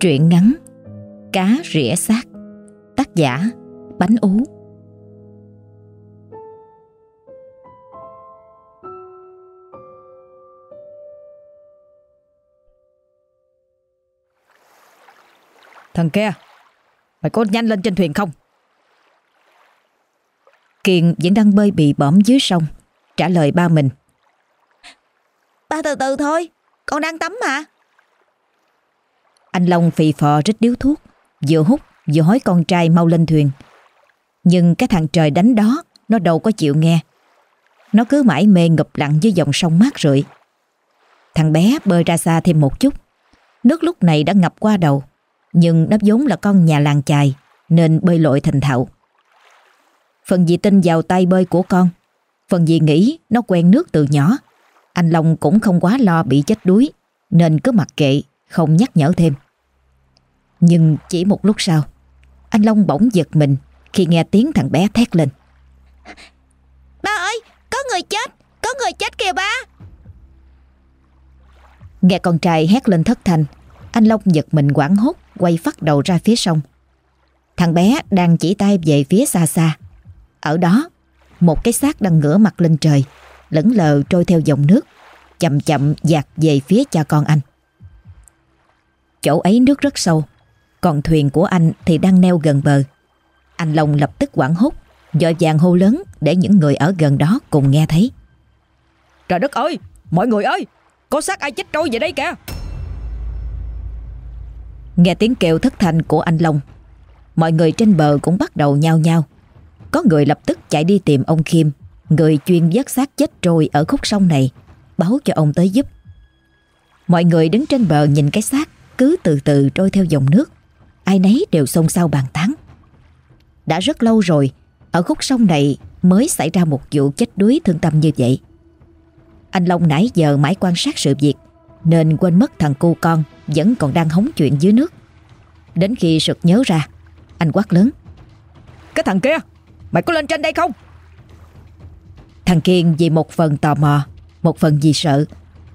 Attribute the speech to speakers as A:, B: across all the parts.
A: Truyện ngắn Cá rỉa xác Tác giả Bánh ú.
B: Thằng kia Mày có nhanh lên trên thuyền không?
A: Kiên vẫn đang bơi bị bõm dưới sông Trả lời ba mình.
C: Ba từ từ thôi Con đang tắm mà
A: anh Long phì phò rít điếu thuốc, Vừa hút, vừa hối con trai mau lên thuyền. Nhưng cái thằng trời đánh đó, Nó đâu có chịu nghe. Nó cứ mãi mê ngập lặng dưới dòng sông mát rượi. Thằng bé bơi ra xa thêm một chút. Nước lúc này đã ngập qua đầu, Nhưng nó vốn là con nhà làng chài, Nên bơi lội thành thạo. Phần gì tin vào tay bơi của con, Phần gì nghĩ nó quen nước từ nhỏ. Anh Long cũng không quá lo bị chết đuối, Nên cứ mặc kệ, Không nhắc nhở thêm. Nhưng chỉ một lúc sau Anh Long bỗng giật mình Khi nghe tiếng thằng bé thét lên.
C: Ba ơi có người chết Có người chết kìa ba.
A: Nghe con trai hét lên thất thanh Anh Long giật mình quảng hốt Quay phát đầu ra phía sông. Thằng bé đang chỉ tay về phía xa xa. Ở đó Một cái xác đang ngửa mặt lên trời Lững lờ trôi theo dòng nước Chậm chậm dạt về phía cha con anh. Chỗ ấy nước rất sâu Còn thuyền của anh thì đang neo gần bờ. Anh Long lập tức quảng hốt Dội vàng hô lớn Để những người ở gần đó cùng nghe thấy.
B: Trời đất ơi Mọi người ơi Có xác ai chết trôi vậy đây kìa?
A: Nghe tiếng kêu thất thanh của anh Long Mọi người trên bờ cũng bắt đầu nhao nhao. Có người lập tức chạy đi tìm ông Khiêm Người chuyên vớt xác chết trôi ở khúc sông này Báo cho ông tới giúp. Mọi người đứng trên bờ nhìn cái xác Cứ từ từ trôi theo dòng nước Ai nấy đều xôn xao bàn tán. Đã rất lâu rồi, Ở khúc sông này mới xảy ra một vụ chết đuối thương tâm như vậy. Anh Long nãy giờ mãi quan sát sự việc, Nên quên mất thằng cu con Vẫn còn đang hóng chuyện dưới nước. Đến khi sực nhớ ra, Anh quát lớn,
B: Cái thằng kia, Mày có lên trên đây không?
A: Thằng Kiên vì một phần tò mò, Một phần vì sợ,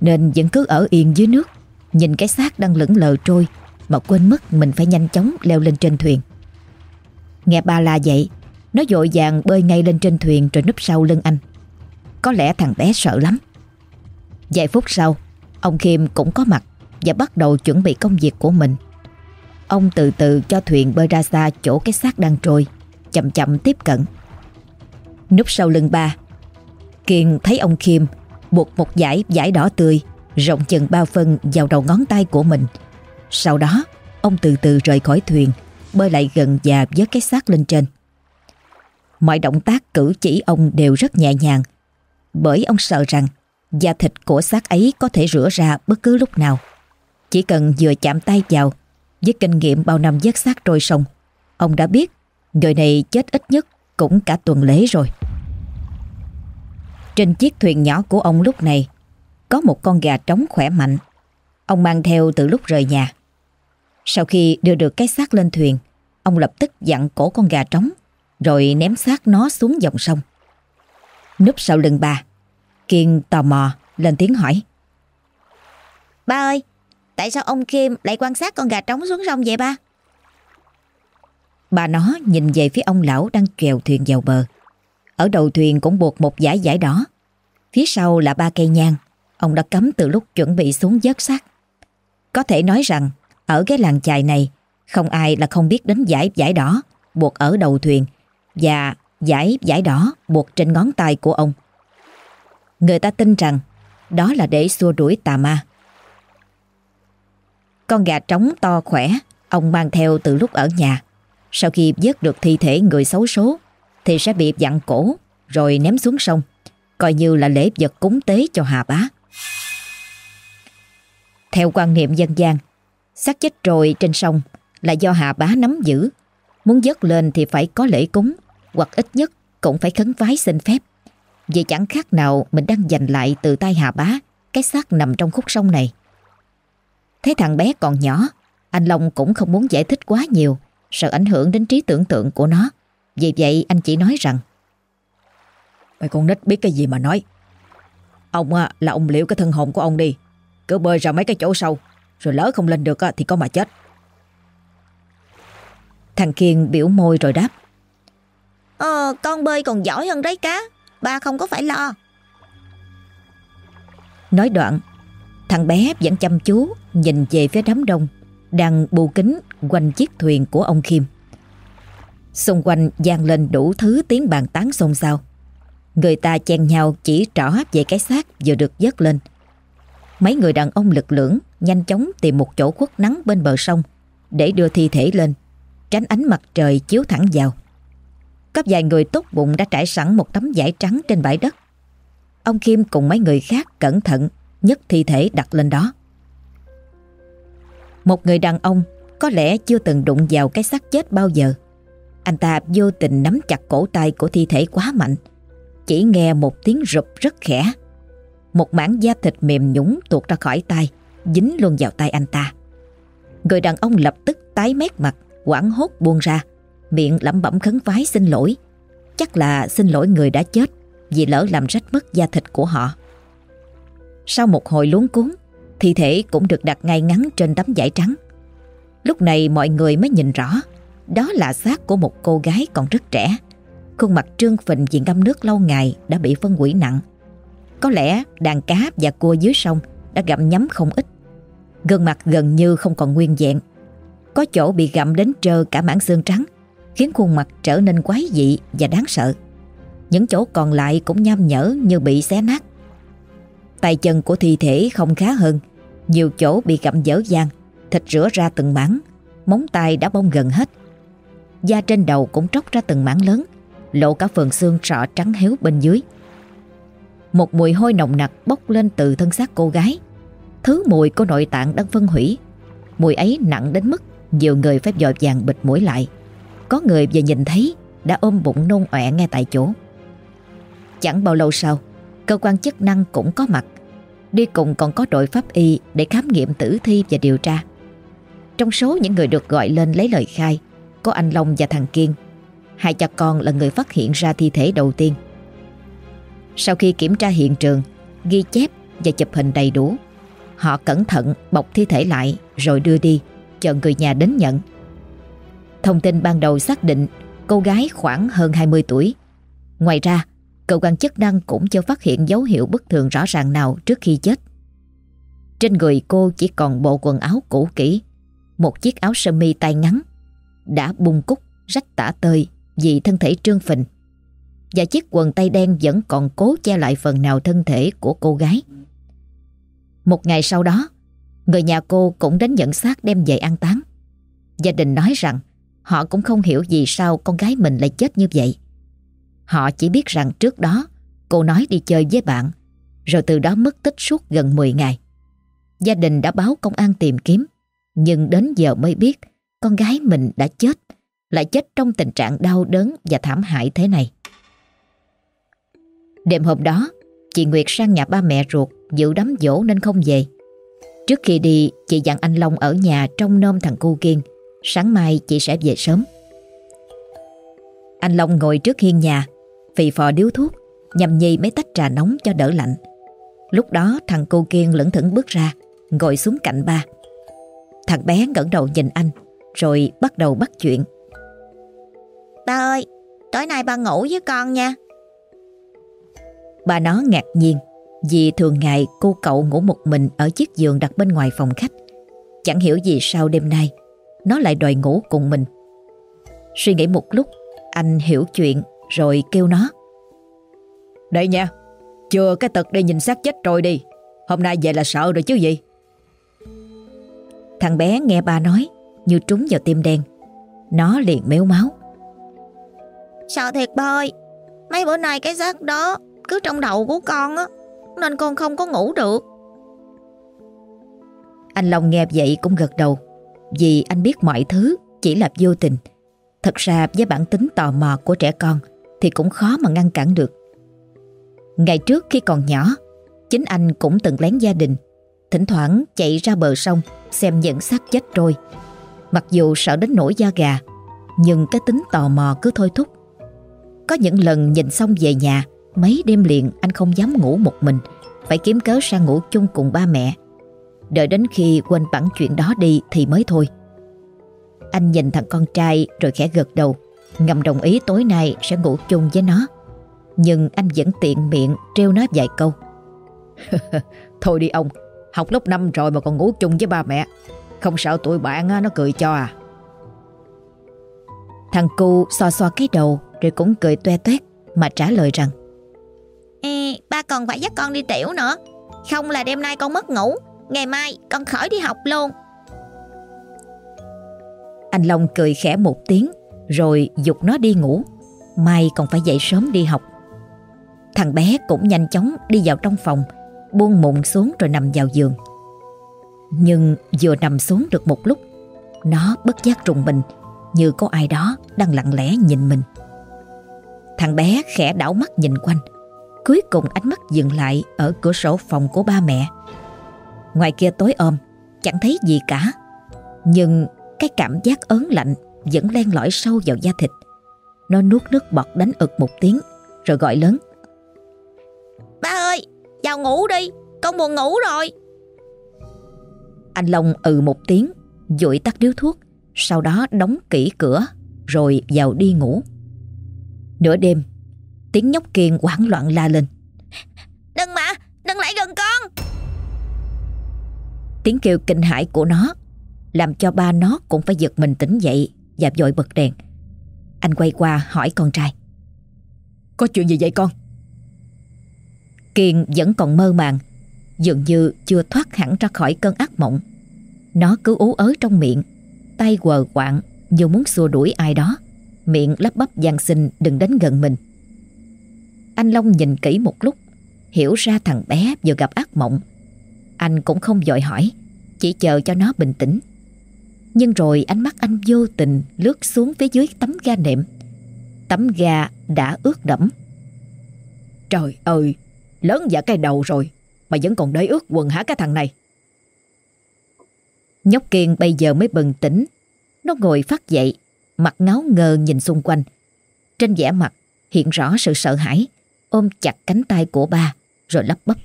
A: Nên vẫn cứ ở yên dưới nước, Nhìn cái xác đang lững lờ trôi mà quên mất mình phải nhanh chóng leo lên trên thuyền. Nghe ba la vậy Nó vội vàng bơi ngay lên trên thuyền Rồi núp sau lưng anh. Có lẽ thằng bé sợ lắm. Vài phút sau, Ông Khiêm cũng có mặt Và bắt đầu chuẩn bị công việc của mình. Ông từ từ cho thuyền bơi ra xa Chỗ cái xác đang trôi, Chậm chậm tiếp cận. Núp sau lưng ba, Kiên thấy ông Khiêm buộc một dải dải đỏ tươi, rộng chừng bao phân vào đầu ngón tay của mình. Sau đó, ông từ từ rời khỏi thuyền, bơi lại gần và vớt cái xác lên trên. Mọi động tác cử chỉ ông đều rất nhẹ nhàng, bởi ông sợ rằng da thịt của xác ấy có thể rửa ra bất cứ lúc nào. Chỉ cần vừa chạm tay vào, với kinh nghiệm bao năm vớt xác trôi sông, ông đã biết người này chết ít nhất cũng cả tuần lễ rồi. Trên chiếc thuyền nhỏ của ông lúc này có một con gà trống khỏe mạnh. Ông mang theo từ lúc rời nhà. Sau khi đưa được cái xác lên thuyền, ông lập tức dặn cổ con gà trống rồi ném xác nó xuống dòng sông. Núp sau lưng bà, Kiên tò mò lên tiếng hỏi.
C: Ba ơi Tại sao ông Kim lại quan sát con gà trống xuống sông vậy ba
A: Bà nó nhìn về phía ông lão đang chèo thuyền vào bờ. Ở đầu thuyền cũng buộc một dải dải đỏ. Phía sau là ba cây nhang. Ông đã cắm từ lúc chuẩn bị xuống vớt xác. Có thể nói rằng ở cái làng chài này không ai là không biết đến giải giải đỏ buộc ở đầu thuyền và giải giải đỏ buộc trên ngón tay của ông. Người ta tin rằng đó là để xua đuổi tà ma. Con gà trống to khỏe ông mang theo từ lúc ở nhà. Sau khi vớt được thi thể người xấu số thì sẽ bị dặn cổ rồi ném xuống sông, coi như là lễ vật cúng tế cho Hà Bá. Theo quan niệm dân gian, xác chết rồi trên sông là do Hà Bá nắm giữ. Muốn dớt lên thì phải có lễ cúng, hoặc ít nhất cũng phải khấn vái xin phép. Vì chẳng khác nào mình đang giành lại từ tay Hà Bá cái xác nằm trong khúc sông này. Thấy thằng bé còn nhỏ, anh Long cũng không muốn giải thích quá nhiều, sợ ảnh hưởng đến trí tưởng tượng của nó. Vì vậy anh chỉ nói rằng
B: Mày con nít biết cái gì mà nói Ông à, là ông liệu cái thân hồn của ông đi Cứ bơi ra mấy cái chỗ sâu rồi lỡ không lên được á, thì có mà chết
A: Thằng Kiên biểu môi rồi đáp.
C: Ờ, con bơi còn giỏi hơn đấy cá. Ba không có phải lo.
A: Nói đoạn, thằng bé vẫn chăm chú nhìn về phía đám đông đang bù kính quanh chiếc thuyền của ông Khiêm. Xung quanh gian lên đủ thứ tiếng bàn tán xôn xao. Người ta chen nhau chỉ trỏ về cái xác vừa được dớt lên. Mấy người đàn ông lực lưỡng nhanh chóng tìm một chỗ khuất nắng bên bờ sông để đưa thi thể lên, tránh ánh mặt trời chiếu thẳng vào. Có vài người tốt bụng đã trải sẵn một tấm vải trắng trên bãi đất. Ông Kim cùng mấy người khác cẩn thận nhấc thi thể đặt lên đó. Một người đàn ông có lẽ chưa từng đụng vào cái xác chết bao giờ. Anh ta vô tình nắm chặt cổ tay của thi thể quá mạnh. Chỉ nghe một tiếng rụp rất khẽ. Một mảng da thịt mềm nhũng tuột ra khỏi tay, dính luôn vào tay anh ta. Người đàn ông lập tức tái mét mặt, quảng hốt buông ra, miệng lẩm bẩm khấn vái xin lỗi. Chắc là xin lỗi người đã chết vì lỡ làm rách mất da thịt của họ. Sau một hồi luống cuốn, thi thể cũng được đặt ngay ngắn trên tấm vải trắng. Lúc này mọi người mới nhìn rõ, đó là xác của một cô gái còn rất trẻ. Khuôn mặt trương phình vì ngâm nước lâu ngày đã bị phân hủy nặng. Có lẽ đàn cá và cua dưới sông đã gặm nhấm không ít. Gương mặt gần như không còn nguyên vẹn. Có chỗ bị gặm đến trơ cả mảng xương trắng, khiến khuôn mặt trở nên quái dị và đáng sợ. Những chỗ còn lại cũng nham nhở như bị xé nát. Tay chân của thi thể không khá hơn, nhiều chỗ bị gặm dở dang, thịt rửa ra từng mảng, móng tay đã bong gần hết. Da trên đầu cũng tróc ra từng mảng lớn, lộ cả phần xương sọ trắng héo bên dưới. Một mùi hôi nồng nặc bốc lên từ thân xác cô gái. Thứ mùi của nội tạng đang phân hủy. Mùi ấy nặng đến mức nhiều người phải dòi vàng bịt mũi lại. Có người vừa nhìn thấy đã ôm bụng nôn ọe ngay tại chỗ. Chẳng bao lâu sau, cơ quan chức năng cũng có mặt. Đi cùng còn có đội pháp y để khám nghiệm tử thi và điều tra. Trong số những người được gọi lên lấy lời khai, có anh Long và thằng Kiên. Hai cha con là người phát hiện ra thi thể đầu tiên. Sau khi kiểm tra hiện trường, ghi chép và chụp hình đầy đủ, họ cẩn thận bọc thi thể lại rồi đưa đi, chờ người nhà đến nhận. Thông tin ban đầu xác định cô gái khoảng hơn 20 tuổi. Ngoài ra, cơ quan chức năng cũng chưa phát hiện dấu hiệu bất thường rõ ràng nào trước khi chết. Trên người cô chỉ còn bộ quần áo cũ kỹ, một chiếc áo sơ mi tay ngắn, đã bung cúc, rách tả tơi vì thân thể trương phình. Và chiếc quần tay đen vẫn còn cố che lại phần nào thân thể của cô gái. Một ngày sau đó, người nhà cô cũng đến nhận xác đem về an táng. Gia đình nói rằng họ cũng không hiểu vì sao con gái mình lại chết như vậy. Họ chỉ biết rằng trước đó cô nói đi chơi với bạn, rồi từ đó mất tích suốt gần 10 ngày. Gia đình đã báo công an tìm kiếm, nhưng đến giờ mới biết con gái mình đã chết, lại chết trong tình trạng đau đớn và thảm hại thế này. Đêm hôm đó, chị Nguyệt sang nhà ba mẹ ruột dự đám dỗ nên không về. Trước khi đi, chị dặn anh Long ở nhà trong nôm thằng cu Kiên, sáng mai chị sẽ về sớm. Anh Long ngồi trước hiên nhà, phì phò điếu thuốc, nhầm nhi mấy tách trà nóng cho đỡ lạnh. Lúc đó thằng cô Kiên lững thững bước ra, ngồi xuống cạnh ba. Thằng bé ngẩng đầu nhìn anh, rồi bắt đầu bắt chuyện.
C: Ba ơi, tối nay ba ngủ với con nha.
A: Bà nó ngạc nhiên, vì thường ngày cô cậu ngủ một mình ở chiếc giường đặt bên ngoài phòng khách. Chẳng hiểu gì sao đêm nay, nó lại đòi ngủ cùng mình. Suy nghĩ một lúc, anh hiểu chuyện rồi kêu nó.
B: Đây nha, chưa cái tật đi nhìn xác chết rồi đi. Hôm nay về là sợ rồi chứ gì.
A: Thằng bé nghe ba nói như trúng vào tim đen. Nó liền méo máu.
C: Sợ thiệt ba ơi, mấy bữa nay cái xác đó cứ trong đầu của con á, nên con không có ngủ được.
A: Anh Long nghe vậy cũng gật đầu, vì anh biết mọi thứ chỉ là vô tình. Thật ra với bản tính tò mò của trẻ con thì cũng khó mà ngăn cản được. Ngày trước khi còn nhỏ, chính anh cũng từng lén gia đình, thỉnh thoảng chạy ra bờ sông xem những xác chết trôi. Mặc dù sợ đến nổi da gà, nhưng cái tính tò mò cứ thôi thúc. Có những lần nhìn xong về nhà, mấy đêm liền anh không dám ngủ một mình, phải kiếm cớ sang ngủ chung cùng ba mẹ. Đợi đến khi quên bẵng chuyện đó đi thì mới thôi. Anh nhìn thằng con trai rồi khẽ gật đầu Ngầm đồng ý tối nay sẽ ngủ chung với nó. Nhưng anh vẫn tiện miệng treo nó vài câu.
B: Thôi đi ông Học lớp 5 rồi mà còn ngủ chung với ba mẹ. Không sợ tụi bạn nó cười cho à.
A: Thằng cu xoa xoa cái đầu Rồi cũng cười toe toét Mà trả lời rằng
C: Ê, ba còn phải dắt con đi tiểu nữa. Không là đêm nay con mất ngủ Ngày mai con khỏi đi học luôn.
A: Anh Long cười khẽ một tiếng Rồi dục nó đi ngủ. Mai còn phải dậy sớm đi học. Thằng bé cũng nhanh chóng đi vào trong phòng Buông mụn xuống rồi nằm vào giường. Nhưng vừa nằm xuống được một lúc Nó bất giác trùng mình Như có ai đó đang lặng lẽ nhìn mình. Thằng bé khẽ đảo mắt nhìn quanh Cuối cùng ánh mắt dừng lại Ở cửa sổ phòng của ba mẹ. Ngoài kia tối ôm Chẳng thấy gì cả. Nhưng cái cảm giác ớn lạnh Vẫn len lỏi sâu vào da thịt. Nó nuốt nước bọt đánh ực một tiếng Rồi gọi lớn.
C: Ba ơi vào ngủ đi Con buồn ngủ rồi.
A: Anh Long ừ một tiếng dụi tắt điếu thuốc Sau đó đóng kỹ cửa Rồi vào đi ngủ. Nửa đêm Tiếng nhóc kiên hoảng loạn la lên.
C: Đừng mà Đừng lại gần con.
A: Tiếng kêu kinh hãi của nó Làm cho ba nó cũng phải giật mình tỉnh dậy Và vội bật đèn. Anh quay qua hỏi con trai.
B: Có chuyện gì vậy con?
A: Kiên vẫn còn mơ màng Dường như chưa thoát hẳn ra khỏi cơn ác mộng. Nó cứ ú ớ trong miệng Tay quờ quạng Như muốn xua đuổi ai đó. Miệng lắp bắp gian xin đừng đến gần mình anh Long nhìn kỹ một lúc, Hiểu ra thằng bé vừa gặp ác mộng. Anh cũng không dội hỏi, Chỉ chờ cho nó bình tĩnh. Nhưng rồi ánh mắt anh vô tình Lướt xuống phía dưới tấm ga nệm. Tấm ga đã ướt đẫm.
B: Trời ơi, Lớn giả cái đầu rồi, Mà vẫn còn để ướt quần hả cái thằng này?
A: Nhóc Kiên bây giờ mới bừng tỉnh. Nó ngồi phát dậy, Mặt ngáo ngơ nhìn xung quanh. Trên vẻ mặt hiện rõ sự sợ hãi. Ôm chặt cánh tay của ba Rồi lắp bắp.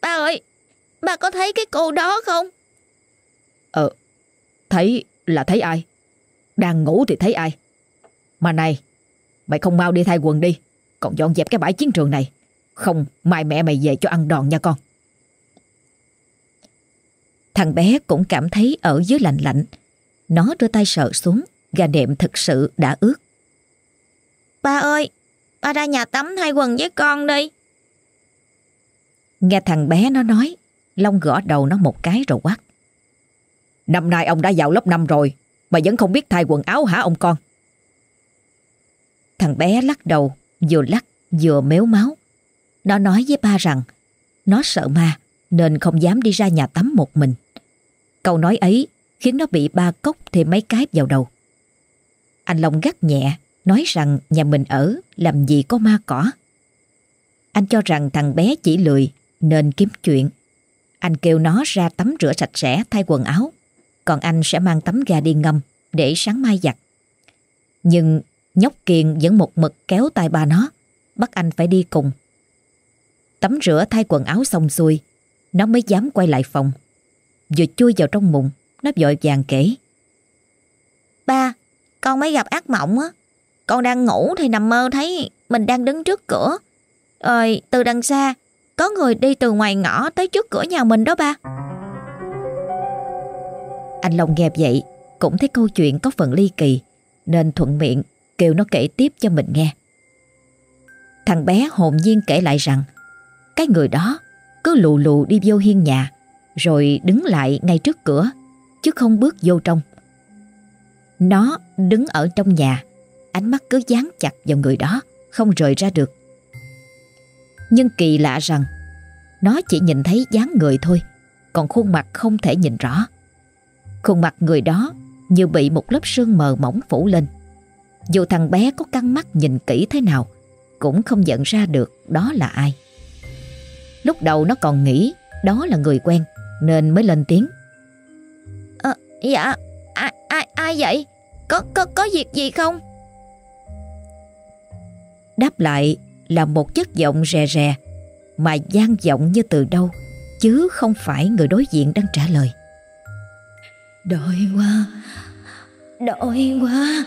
C: Ba ơi Ba có thấy cái cô đó không?
B: Ờ Thấy là thấy ai? Đang ngủ thì thấy ai? Mà này Mày không mau đi thay quần đi Còn dọn dẹp cái bãi chiến trường này. Không mai mẹ mày về cho ăn đòn nha con.
A: Thằng bé cũng cảm thấy ở dưới lạnh lạnh. Nó đưa tay sợ xuống Gà đệm thực sự đã ướt.
C: Ba ơi Ba ra nhà tắm thay quần với con đi.
A: Nghe thằng bé nó nói, Long gõ đầu nó một cái rồi quát.
B: Năm nay ông đã vào lớp 5 rồi, Mà vẫn không biết thay quần áo hả ông con?
A: Thằng bé lắc đầu, Vừa lắc, vừa méo máu. Nó nói với ba rằng, Nó sợ ma, Nên không dám đi ra nhà tắm một mình. Câu nói ấy Khiến nó bị ba cốc thêm mấy cái vào đầu. Anh Long gắt nhẹ Nói rằng nhà mình ở Làm gì có ma cỏ. Anh cho rằng thằng bé chỉ lười Nên kiếm chuyện. Anh kêu nó ra tắm rửa sạch sẽ, Thay quần áo. Còn anh sẽ mang tấm ga đi ngâm Để sáng mai giặt. Nhưng nhóc Kiên vẫn một mực kéo tay ba nó, Bắt anh phải đi cùng. Tắm rửa thay quần áo xong xuôi, Nó mới dám quay lại phòng. Vừa chui vào trong mùng, Nó vội vàng kể.
C: Ba, Con mới gặp ác mộng á. Con đang ngủ thì nằm mơ thấy Mình đang đứng trước cửa. Rồi, từ đằng xa, Có người đi từ ngoài ngõ tới trước cửa nhà mình đó ba.
A: Anh Long nghe vậy, Cũng thấy câu chuyện có phần ly kỳ, Nên thuận miệng kêu nó kể tiếp cho mình nghe. Thằng bé hồn nhiên kể lại rằng, Cái người đó cứ lù lù đi vô hiên nhà, Rồi đứng lại ngay trước cửa, Chứ không bước vô trong. Nó đứng ở trong nhà Ánh mắt cứ dán chặt vào người đó Không rời ra được. Nhưng kỳ lạ rằng Nó chỉ nhìn thấy dáng người thôi Còn khuôn mặt không thể nhìn rõ. Khuôn mặt người đó Như bị một lớp sương mờ mỏng phủ lên. Dù thằng bé có căng mắt nhìn kỹ thế nào Cũng không nhận ra được đó là ai. Lúc đầu nó còn nghĩ Đó là người quen Nên mới lên tiếng.
C: À, Dạ ai, ai, ai vậy? Có, có, có việc gì không?
A: Đáp lại là một chất giọng rè rè Mà gian giọng như từ đâu Chứ không phải người đối diện đang trả lời
D: Đợi qua
C: Đói quá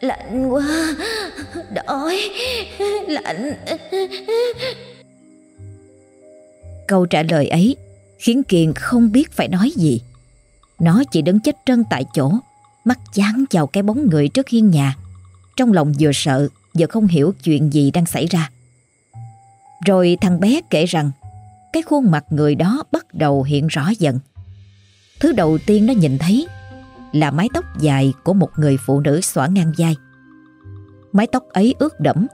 C: Lạnh quá Đói Lạnh
A: Câu trả lời ấy khiến Kiền không biết phải nói gì. Nó chỉ đứng chết trân tại chỗ, mắt dán vào cái bóng người trước hiên nhà. Trong lòng vừa sợ, giờ không hiểu chuyện gì đang xảy ra. Rồi thằng bé kể rằng cái khuôn mặt người đó bắt đầu hiện rõ dần. Thứ đầu tiên nó nhìn thấy là mái tóc dài của một người phụ nữ xõa ngang vai. Mái tóc ấy ướt đẫm,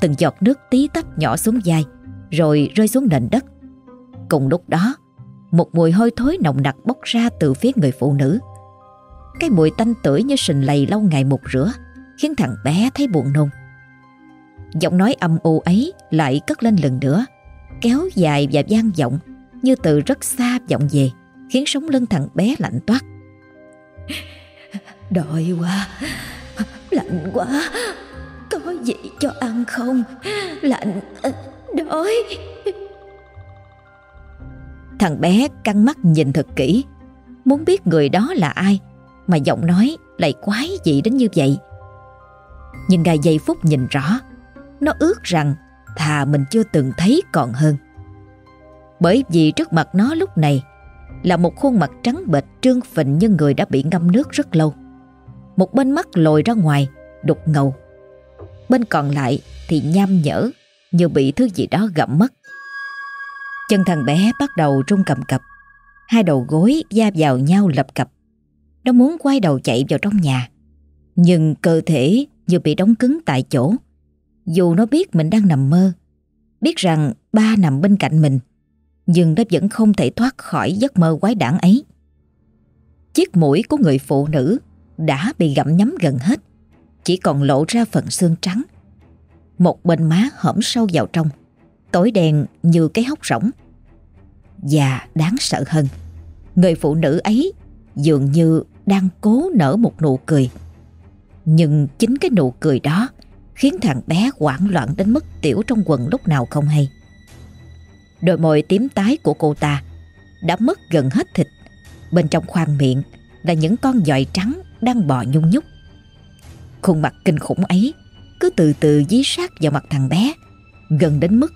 A: từng giọt nước tí tách nhỏ xuống vai, rồi rơi xuống nền đất. Cùng lúc đó, một mùi hôi thối nồng nặc bốc ra từ phía người phụ nữ. Cái mùi tanh tưởi như sình lầy lâu ngày một rửa, khiến thằng bé thấy buồn nôn. Giọng nói âm u ấy lại cất lên lần nữa, kéo dài và vang vọng như từ rất xa vọng về, khiến sống lưng thằng bé lạnh toát.
C: Đói quá, lạnh quá, có gì cho ăn không? Lạnh, đói.
A: Thằng bé căng mắt nhìn thật kỹ, muốn biết người đó là ai, mà giọng nói lại quái dị đến như vậy. Nhưng ngay giây phút nhìn rõ, nó ước rằng thà mình chưa từng thấy còn hơn. Bởi vì trước mặt nó lúc này là một khuôn mặt trắng bệch trương phình như người đã bị ngâm nước rất lâu. Một bên mắt lồi ra ngoài, đục ngầu. Bên còn lại thì nham nhở như bị thứ gì đó gặm mất. Chân thằng bé bắt đầu rung cầm cập. Hai đầu gối da vào nhau lập cập. Nó muốn quay đầu chạy vào trong nhà. Nhưng cơ thể như bị đóng cứng tại chỗ. Dù nó biết mình đang nằm mơ, biết rằng ba nằm bên cạnh mình, nhưng nó vẫn không thể thoát khỏi giấc mơ quái đản ấy. Chiếc mũi của người phụ nữ đã bị gặm nhấm gần hết, chỉ còn lộ ra phần xương trắng. Một bên má hõm sâu vào trong, tối đèn như cái hốc rỗng. Và đáng sợ hơn, người phụ nữ ấy dường như đang cố nở một nụ cười. Nhưng chính cái nụ cười đó khiến thằng bé hoảng loạn đến mức tiểu trong quần lúc nào không hay. Đôi môi tím tái của cô ta đã mất gần hết thịt. Bên trong khoang miệng là những con dòi trắng đang bò nhung nhúc. Khuôn mặt kinh khủng ấy cứ từ từ dí sát vào mặt thằng bé, gần đến mức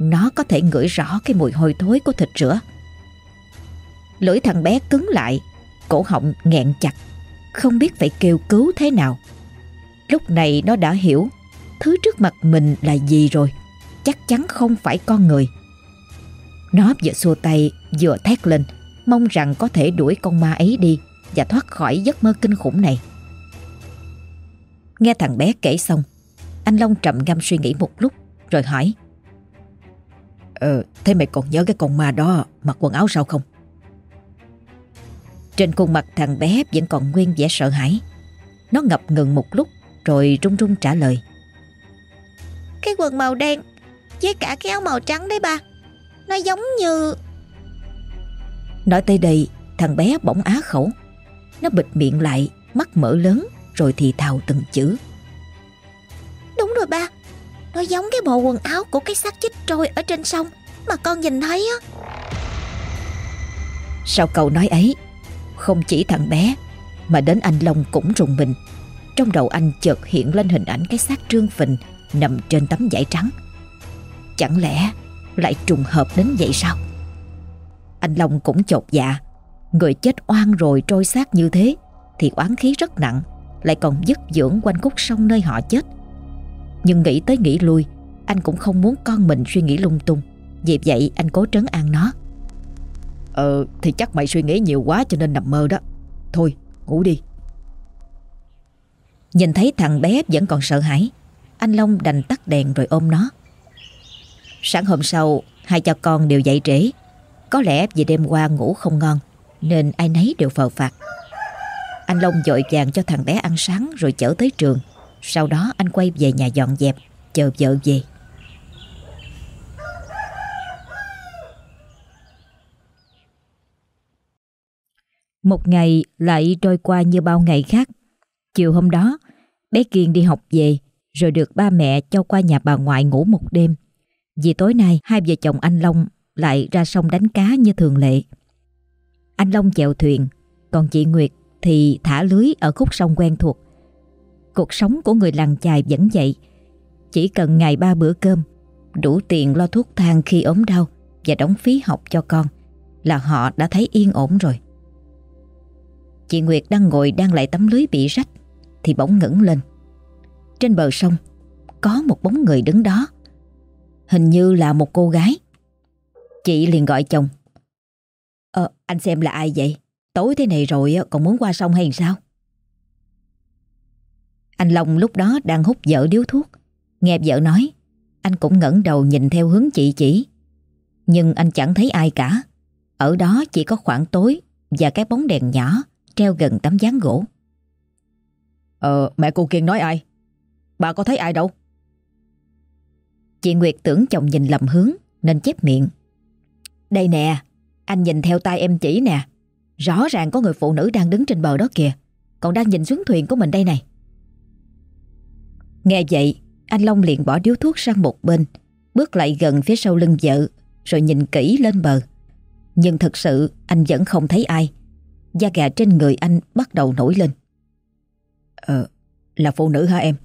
A: nó có thể ngửi rõ cái mùi hôi thối của thịt rửa. Lưỡi thằng bé cứng lại, cổ họng nghẹn chặt, không biết phải kêu cứu thế nào. Lúc này nó đã hiểu thứ trước mặt mình là gì rồi, chắc chắn không phải con người. Nó vừa xua tay vừa thét lên, mong rằng có thể đuổi con ma ấy đi và thoát khỏi giấc mơ kinh khủng này. Nghe thằng bé kể xong, anh Long trầm ngâm suy nghĩ một lúc rồi hỏi. Ờ, thế mày còn nhớ cái con ma đó mặc quần áo sao không? Trên khuôn mặt thằng bé vẫn còn nguyên vẻ sợ hãi. Nó ngập ngừng một lúc rồi run run trả lời.
C: Cái quần màu đen với cả cái áo màu trắng đấy ba. Nó giống như...
A: Nói tới đây, thằng bé bỗng á khẩu. Nó bịt miệng lại, mắt mở lớn rồi thì thào từng chữ.
C: Đúng rồi ba, nó giống cái bộ quần áo của cái xác chết trôi ở trên sông mà con nhìn thấy á.
A: Sau câu nói ấy, không chỉ thằng bé mà đến anh Long cũng rùng mình. Trong đầu anh chợt hiện lên hình ảnh cái xác trương phình nằm trên tấm vải trắng. Chẳng lẽ lại trùng hợp đến vậy sao? Anh Long cũng chột dạ. Người chết oan rồi trôi xác như thế thì oán khí rất nặng, lại còn dứt dưỡng quanh khúc sông nơi họ chết. Nhưng nghĩ tới nghĩ lui, anh cũng không muốn con mình suy nghĩ lung tung. Vì vậy anh cố trấn an nó. Ờ, thì chắc mày suy nghĩ nhiều quá cho nên nằm mơ đó. Thôi, ngủ đi. Nhìn thấy thằng bé vẫn còn sợ hãi, anh Long đành tắt đèn rồi ôm nó. Sáng hôm sau, hai cha con đều dậy trễ. Có lẽ vì đêm qua ngủ không ngon, nên ai nấy đều phờ phạt. Anh Long dội vàng cho thằng bé ăn sáng rồi chở tới trường. Sau đó anh quay về nhà dọn dẹp, chờ vợ về. Một ngày lại trôi qua như bao ngày khác. Chiều hôm đó, bé Kiên đi học về rồi được ba mẹ cho qua nhà bà ngoại ngủ một đêm. Vì tối nay hai vợ chồng anh Long lại ra sông đánh cá như thường lệ. Anh Long chèo thuyền, còn chị Nguyệt thì thả lưới ở khúc sông quen thuộc. Cuộc sống của người làng chài vẫn vậy. Chỉ cần ngày ba bữa cơm, đủ tiền lo thuốc thang khi ốm đau và đóng phí học cho con là họ đã thấy yên ổn rồi. Chị Nguyệt đang ngồi đang lại tấm lưới bị rách thì bỗng ngẩng lên. Trên bờ sông có một bóng người đứng đó. Hình như là một cô gái. Chị liền gọi chồng. Ờ, anh xem là ai vậy? Tối thế này rồi còn muốn qua sông hay sao? Anh Long lúc đó đang hút vợ điếu thuốc. Nghe vợ nói, anh cũng ngẩng đầu nhìn theo hướng chị chỉ. Nhưng anh chẳng thấy ai cả. Ở đó chỉ có khoảng tối và cái bóng đèn nhỏ treo gần tấm gián gỗ.
B: Ờ, mẹ cô Kiên nói ai? Bà có thấy ai đâu?
A: Chị Nguyệt tưởng chồng nhìn lầm hướng nên chép miệng. Đây nè, anh nhìn theo tay em chỉ nè. Rõ ràng có người phụ nữ đang đứng trên bờ đó kìa. Còn đang nhìn xuống thuyền của mình đây này. Nghe vậy, anh Long liền bỏ điếu thuốc sang một bên, bước lại gần phía sau lưng vợ, rồi nhìn kỹ lên bờ. Nhưng thật sự anh vẫn không thấy ai. Da gà trên người anh bắt đầu nổi lên.
B: Ờ, là phụ nữ hả em?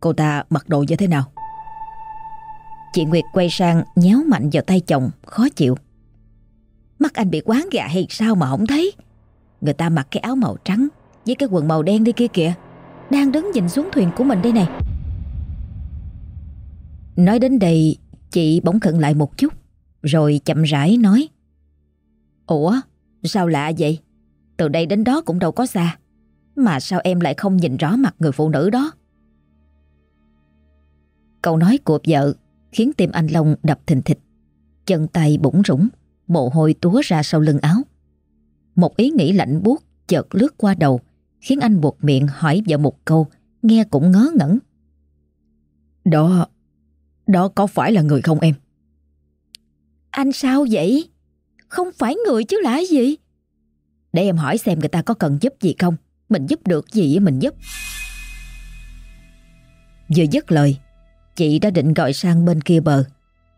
B: Cô ta mặc đồ như thế nào?
A: Chị Nguyệt quay sang nhéo mạnh vào tay chồng, khó chịu. Mắt anh bị quán gà hay sao mà không thấy? Người ta mặc cái áo màu trắng với cái quần màu đen đi kia kìa. Đang đứng nhìn xuống thuyền của mình đây này. Nói đến đây, chị bỗng khẩn lại một chút, rồi chậm rãi nói. Ủa, sao lạ vậy? Từ đây đến đó cũng đâu có xa. Mà sao em lại không nhìn rõ mặt người phụ nữ đó? Câu nói của vợ khiến tim anh Long đập thình thịch. Chân tay bủng rủng, mồ hôi túa ra sau lưng áo. Một ý nghĩ lạnh buốt chợt lướt qua đầu, khiến anh buộc miệng hỏi vợ một câu, nghe cũng ngớ ngẩn.
B: Đó, đó có phải là người không em?
A: Anh sao vậy? Không phải người chứ là gì? Để em hỏi xem người ta có cần giúp gì không Mình giúp được gì mình giúp Vừa dứt lời Chị đã định gọi sang bên kia bờ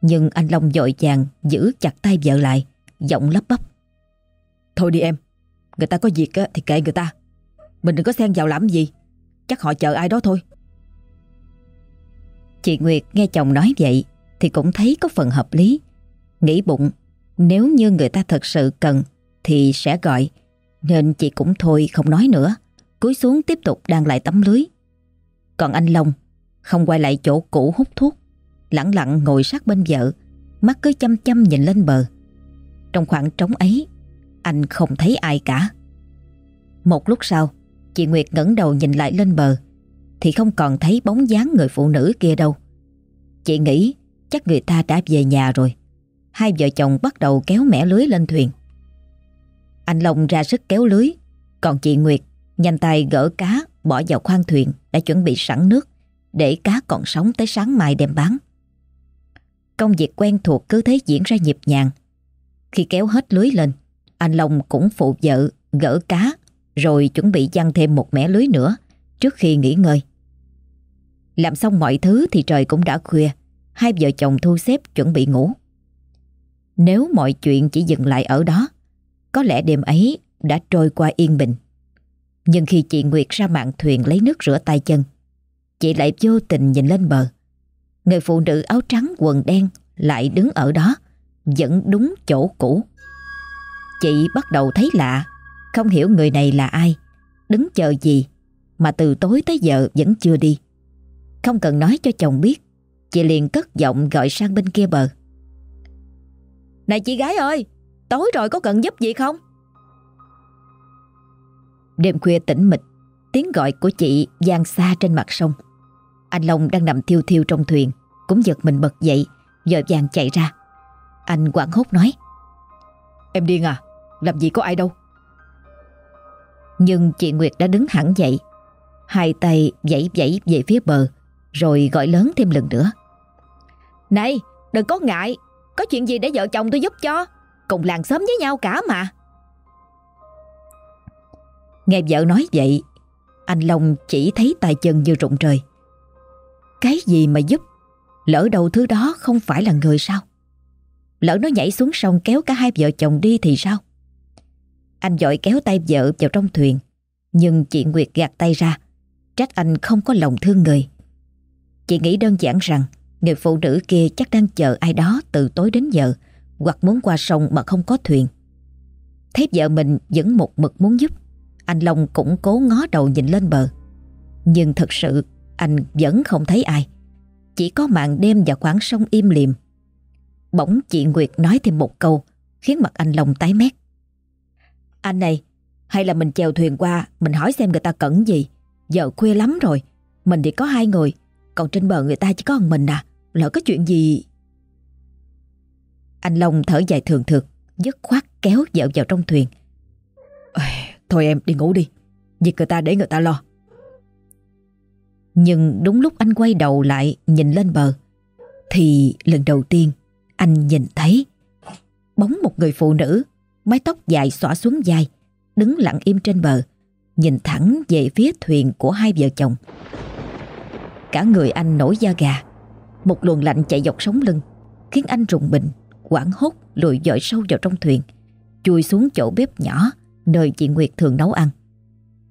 A: Nhưng anh Long dội chàng Giữ chặt tay vợ lại Giọng lắp bắp.
B: Thôi đi em Người ta có việc thì kệ người ta. Mình đừng có xen vào làm gì Chắc họ chờ ai đó thôi.
A: Chị Nguyệt nghe chồng nói vậy Thì cũng thấy có phần hợp lý. Nghĩ bụng Nếu như người ta thật sự cần Thì sẽ gọi nên chị cũng thôi không nói nữa Cúi xuống tiếp tục đang lại tấm lưới. Còn anh Long không quay lại chỗ cũ hút thuốc. Lặng lặng ngồi sát bên vợ, Mắt cứ chăm chăm nhìn lên bờ. Trong khoảng trống ấy, Anh không thấy ai cả. Một lúc sau, Chị Nguyệt ngẩng đầu nhìn lại lên bờ, Thì không còn thấy bóng dáng người phụ nữ kia đâu. Chị nghĩ Chắc người ta đã về nhà rồi. Hai vợ chồng bắt đầu kéo mẻ lưới lên thuyền. Anh Long ra sức kéo lưới, Còn chị Nguyệt nhanh tay gỡ cá Bỏ vào khoang thuyền Đã chuẩn bị sẵn nước. Để cá còn sống tới sáng mai đem bán. Công việc quen thuộc cứ thế diễn ra nhịp nhàng. Khi kéo hết lưới lên Anh Long cũng phụ vợ gỡ cá Rồi chuẩn bị dăng thêm một mẻ lưới nữa Trước khi nghỉ ngơi. Làm xong mọi thứ thì trời cũng đã khuya Hai vợ chồng thu xếp chuẩn bị ngủ. Nếu mọi chuyện chỉ dừng lại ở đó có lẽ đêm ấy đã trôi qua yên bình. Nhưng khi chị Nguyệt ra mạng thuyền lấy nước rửa tay chân, chị lại vô tình nhìn lên bờ. Người phụ nữ áo trắng quần đen lại đứng ở đó, vẫn đúng chỗ cũ. Chị bắt đầu thấy lạ, không hiểu người này là ai, đứng chờ gì mà từ tối tới giờ vẫn chưa đi. Không cần nói cho chồng biết, chị liền cất giọng gọi sang bên kia bờ. Này chị gái ơi, Tối rồi có cần giúp gì không? Đêm khuya tĩnh mịch Tiếng gọi của chị gian xa trên mặt sông anh Long đang nằm thiêu thiêu trong thuyền Cũng giật mình bật dậy Vội vàng chạy ra Anh quảng hốt nói
B: Em điên à Làm gì có ai đâu
A: Nhưng chị Nguyệt đã đứng hẳn dậy Hai tay dãy dãy về phía bờ Rồi gọi lớn thêm lần nữa Này đừng có ngại Có chuyện gì để vợ chồng tôi giúp cho cùng làng xóm với nhau cả mà. Nghe vợ nói vậy, anh Long chỉ thấy tay chân như rụng trời. Cái gì mà giúp? Lỡ đầu thứ đó không phải là người sao? Lỡ nó nhảy xuống sông kéo cả hai vợ chồng đi thì sao? Anh dội kéo tay vợ vào trong thuyền, Nhưng chị Nguyệt gạt tay ra, trách anh không có lòng thương người. Chị nghĩ đơn giản rằng người phụ nữ kia chắc đang chờ ai đó từ tối đến giờ hoặc muốn qua sông mà không có thuyền. Thấy vợ mình vẫn một mực muốn giúp, anh Long cũng cố ngó đầu nhìn lên bờ. Nhưng thật sự anh vẫn không thấy ai. Chỉ có màn đêm và khoảng sông im lìm. Bỗng chị Nguyệt nói thêm một câu khiến mặt anh lòng tái mét. Anh này, hay là mình chèo thuyền qua Mình hỏi xem người ta cẩn gì Giờ khuya lắm rồi Mình thì có hai người Còn trên bờ người ta chỉ có một mình à Lỡ có chuyện gì Anh Long thở dài thường thường Dứt khoát kéo vợ vào trong thuyền
B: Thôi em đi ngủ đi Việc người ta để người ta lo
A: nhưng đúng lúc anh quay đầu lại Nhìn lên bờ Thì lần đầu tiên Anh nhìn thấy Bóng một người phụ nữ Mái tóc dài xõa xuống vai đứng lặng im trên bờ, nhìn thẳng về phía thuyền của hai vợ chồng. Cả người anh nổi da gà, một luồng lạnh chạy dọc sống lưng, khiến anh rùng mình, quảng hốt lùi dội sâu vào trong thuyền, chui xuống chỗ bếp nhỏ nơi chị Nguyệt thường nấu ăn.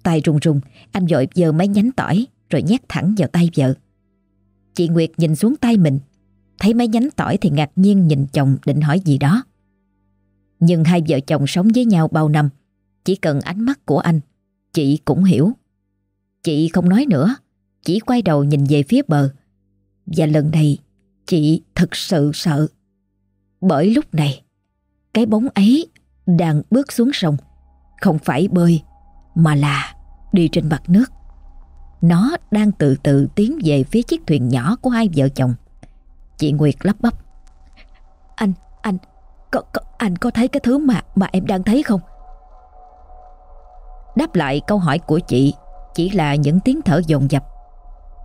A: Tay run run, anh dội giơ mấy nhánh tỏi rồi nhét thẳng vào tay vợ. Chị Nguyệt nhìn xuống tay mình, thấy mấy nhánh tỏi thì ngạc nhiên nhìn chồng định hỏi gì đó. Nhưng hai vợ chồng sống với nhau bao năm, chỉ cần ánh mắt của anh, chị cũng hiểu. Chị không nói nữa, chỉ quay đầu nhìn về phía bờ. Và lần này, chị thật sự sợ. Bởi lúc này, cái bóng ấy đang bước xuống sông, không phải bơi, mà là đi trên mặt nước. Nó đang từ từ tiến về phía chiếc thuyền nhỏ của hai vợ chồng. Chị Nguyệt lắp bắp. Anh, anh, có, có, anh có thấy cái thứ mà mà em đang thấy không? Đáp lại câu hỏi của chị chỉ là những tiếng thở dồn dập.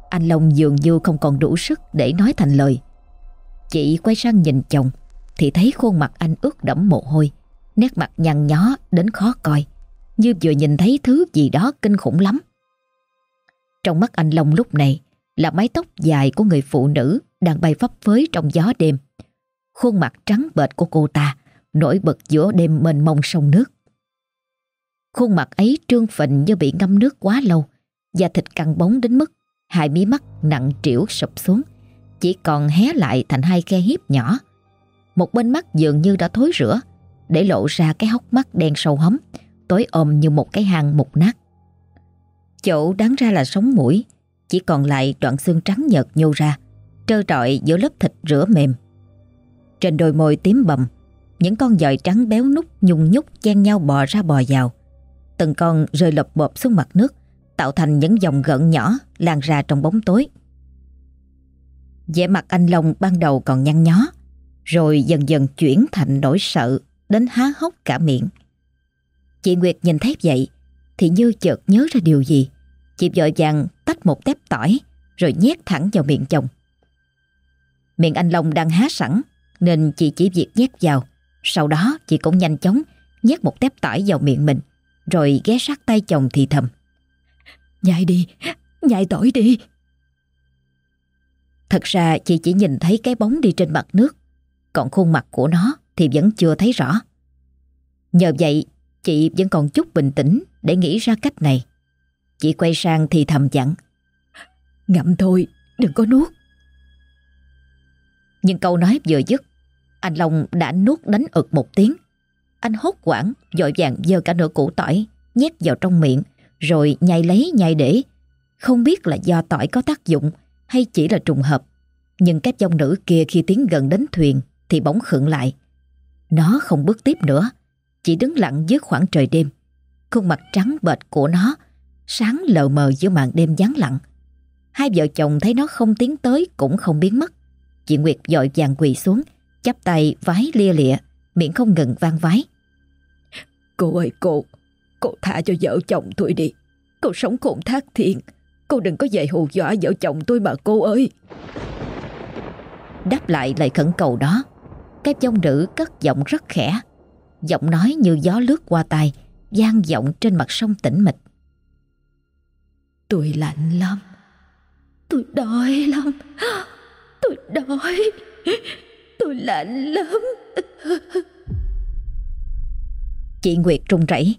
A: Anh Long dường như không còn đủ sức để nói thành lời. Chị quay sang nhìn chồng thì thấy khuôn mặt anh ướt đẫm mồ hôi, nét mặt nhăn nhó đến khó coi, như vừa nhìn thấy thứ gì đó kinh khủng lắm. Trong mắt anh Long lúc này là mái tóc dài của người phụ nữ đang bay phấp phới trong gió đêm. Khuôn mặt trắng bệch của cô ta nổi bật giữa đêm mênh mông sông nước. Khuôn mặt ấy trương phình như bị ngâm nước quá lâu Da thịt căng bóng đến mức Hai mí mắt nặng trĩu sụp xuống, Chỉ còn hé lại thành hai khe hiếp nhỏ Một bên mắt dường như đã thối rữa Để lộ ra cái hốc mắt đen sâu hóm, Tối ôm như một cái hang mục nát Chỗ đáng ra là sống mũi, Chỉ còn lại đoạn xương trắng nhợt nhô ra, Trơ trọi giữa lớp thịt rửa mềm. Trên đôi môi tím bầm, Những con dòi trắng béo nút nhung nhúc chen nhau bò ra bò vào. Từng con rơi lập bộp xuống mặt nước, Tạo thành những dòng gợn nhỏ Lan ra trong bóng tối. Vẻ mặt anh Long ban đầu còn nhăn nhó, Rồi dần dần chuyển thành nỗi sợ, Đến há hốc cả miệng. Chị Nguyệt nhìn thấy vậy, Thì như chợt nhớ ra điều gì. Chị vội vàng tách một tép tỏi Rồi nhét thẳng vào miệng chồng. Miệng anh Long đang há sẵn Nên chị chỉ việc nhét vào. Sau đó chị cũng nhanh chóng Nhét một tép tỏi vào miệng mình rồi ghé sát tay chồng thì thầm. Nhai đi, nhai tỏi đi. Thật ra chị chỉ nhìn thấy cái bóng đi trên mặt nước Còn khuôn mặt của nó thì vẫn chưa thấy rõ. Nhờ vậy chị vẫn còn chút bình tĩnh để nghĩ ra cách này Chị quay sang thì thầm dặn Ngậm thôi, đừng có nuốt Nhưng câu nói vừa dứt Anh Long đã nuốt đánh ực một tiếng anh hốt quảng, dội vàng dơ cả nửa củ tỏi, nhét vào trong miệng, rồi nhai lấy nhai để. Không biết là do tỏi có tác dụng hay chỉ là trùng hợp. Nhưng các dòng nữ kia khi tiến gần đến thuyền thì bỗng khựng lại. Nó không bước tiếp nữa, chỉ đứng lặng dưới khoảng trời đêm. Khuôn mặt trắng bệch của nó sáng lờ mờ giữa màn đêm vắng lặng. Hai vợ chồng thấy nó không tiến tới cũng không biến mất. Chị Nguyệt dội vàng quỳ xuống, chắp tay vái lia lịa, miệng không ngừng vang vái.
B: Cô ơi cô, cô tha cho vợ chồng tôi đi. Cô sống khôn thác thiện. Cô đừng có về hù dọa vợ chồng tôi mà cô ơi.
A: Đáp lại lời khẩn cầu đó, cái dông nữ cất giọng rất khẽ. Giọng nói như gió lướt qua tai, gian vọng trên mặt sông tĩnh mịch.
B: Tôi lạnh lắm. Tôi đói lắm. Tôi đói. Tôi lạnh lắm.
A: Chị Nguyệt run rẩy,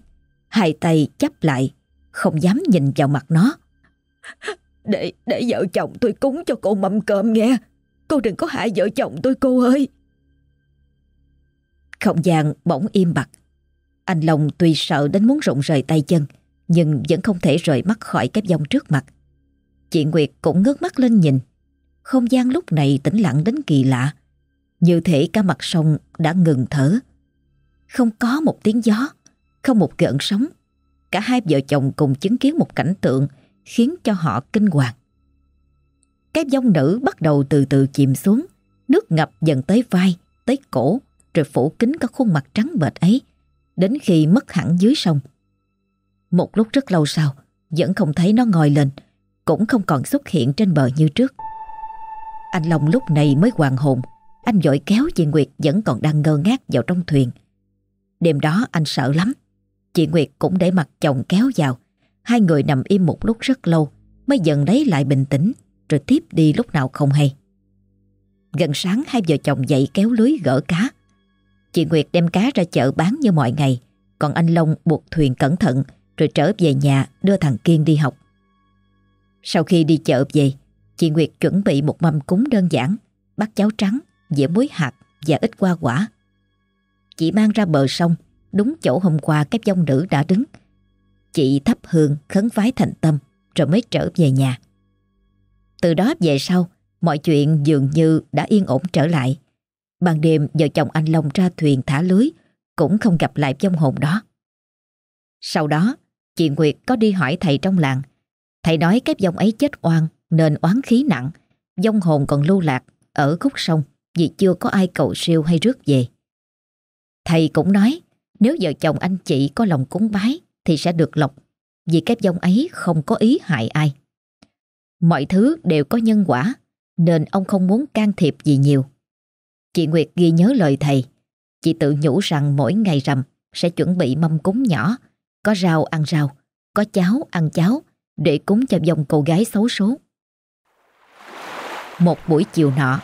A: hai tay chắp lại, không dám nhìn vào mặt nó.
B: Để, để vợ chồng tôi cúng cho cô mâm cơm nghe. Cô đừng có hại vợ chồng tôi cô ơi.
A: Không gian bỗng im bặt. Anh Long tuy sợ đến muốn rụng rời tay chân, nhưng vẫn không thể rời mắt khỏi cái dòng trước mặt. Chị Nguyệt cũng ngước mắt lên nhìn. Không gian lúc này tĩnh lặng đến kỳ lạ. Như thể cả mặt sông đã ngừng thở. Không có một tiếng gió, không một gợn sóng. Cả hai vợ chồng cùng chứng kiến một cảnh tượng khiến cho họ kinh hoàng. Cái dòng nữ bắt đầu từ từ chìm xuống, nước ngập dần tới vai, tới cổ, rồi phủ kín cả khuôn mặt trắng bệch ấy, đến khi mất hẳn dưới sông. Một lúc rất lâu sau, vẫn không thấy nó ngồi lên, cũng không còn xuất hiện trên bờ như trước. Anh Long lúc này mới hoàng hồn, anh vội kéo chị Nguyệt vẫn còn đang ngơ ngác vào trong thuyền. Đêm đó anh sợ lắm, chị Nguyệt cũng để mặt chồng kéo vào, hai người nằm im một lúc rất lâu mới dần lấy lại bình tĩnh rồi tiếp đi lúc nào không hay. Gần sáng hai vợ chồng dậy kéo lưới gỡ cá. Chị Nguyệt đem cá ra chợ bán như mọi ngày, còn anh Long buộc thuyền cẩn thận rồi trở về nhà đưa thằng Kiên đi học. Sau khi đi chợ về, chị Nguyệt chuẩn bị một mâm cúng đơn giản, bát cháo trắng, dĩa muối hạt và ít hoa quả. Chị mang ra bờ sông, đúng chỗ hôm qua các dông nữ đã đứng. Chị thắp hương khấn vái thành tâm rồi mới trở về nhà. Từ đó về sau, mọi chuyện dường như đã yên ổn trở lại. Ban đêm vợ chồng anh Long ra thuyền thả lưới cũng không gặp lại vong hồn đó. Sau đó, chị Nguyệt có đi hỏi thầy trong làng. Thầy nói cái dòng ấy chết oan nên oán khí nặng, dông hồn còn lưu lạc ở khúc sông vì chưa có ai cầu siêu hay rước về. Thầy cũng nói nếu vợ chồng anh chị có lòng cúng bái thì sẽ được lộc vì cái dông ấy không có ý hại ai. Mọi thứ đều có nhân quả nên ông không muốn can thiệp gì nhiều. Chị Nguyệt ghi nhớ lời thầy. Chị tự nhủ rằng mỗi ngày rằm sẽ chuẩn bị mâm cúng nhỏ, có rau ăn rau, có cháo ăn cháo để cúng cho dòng cô gái xấu số. Một buổi chiều nọ,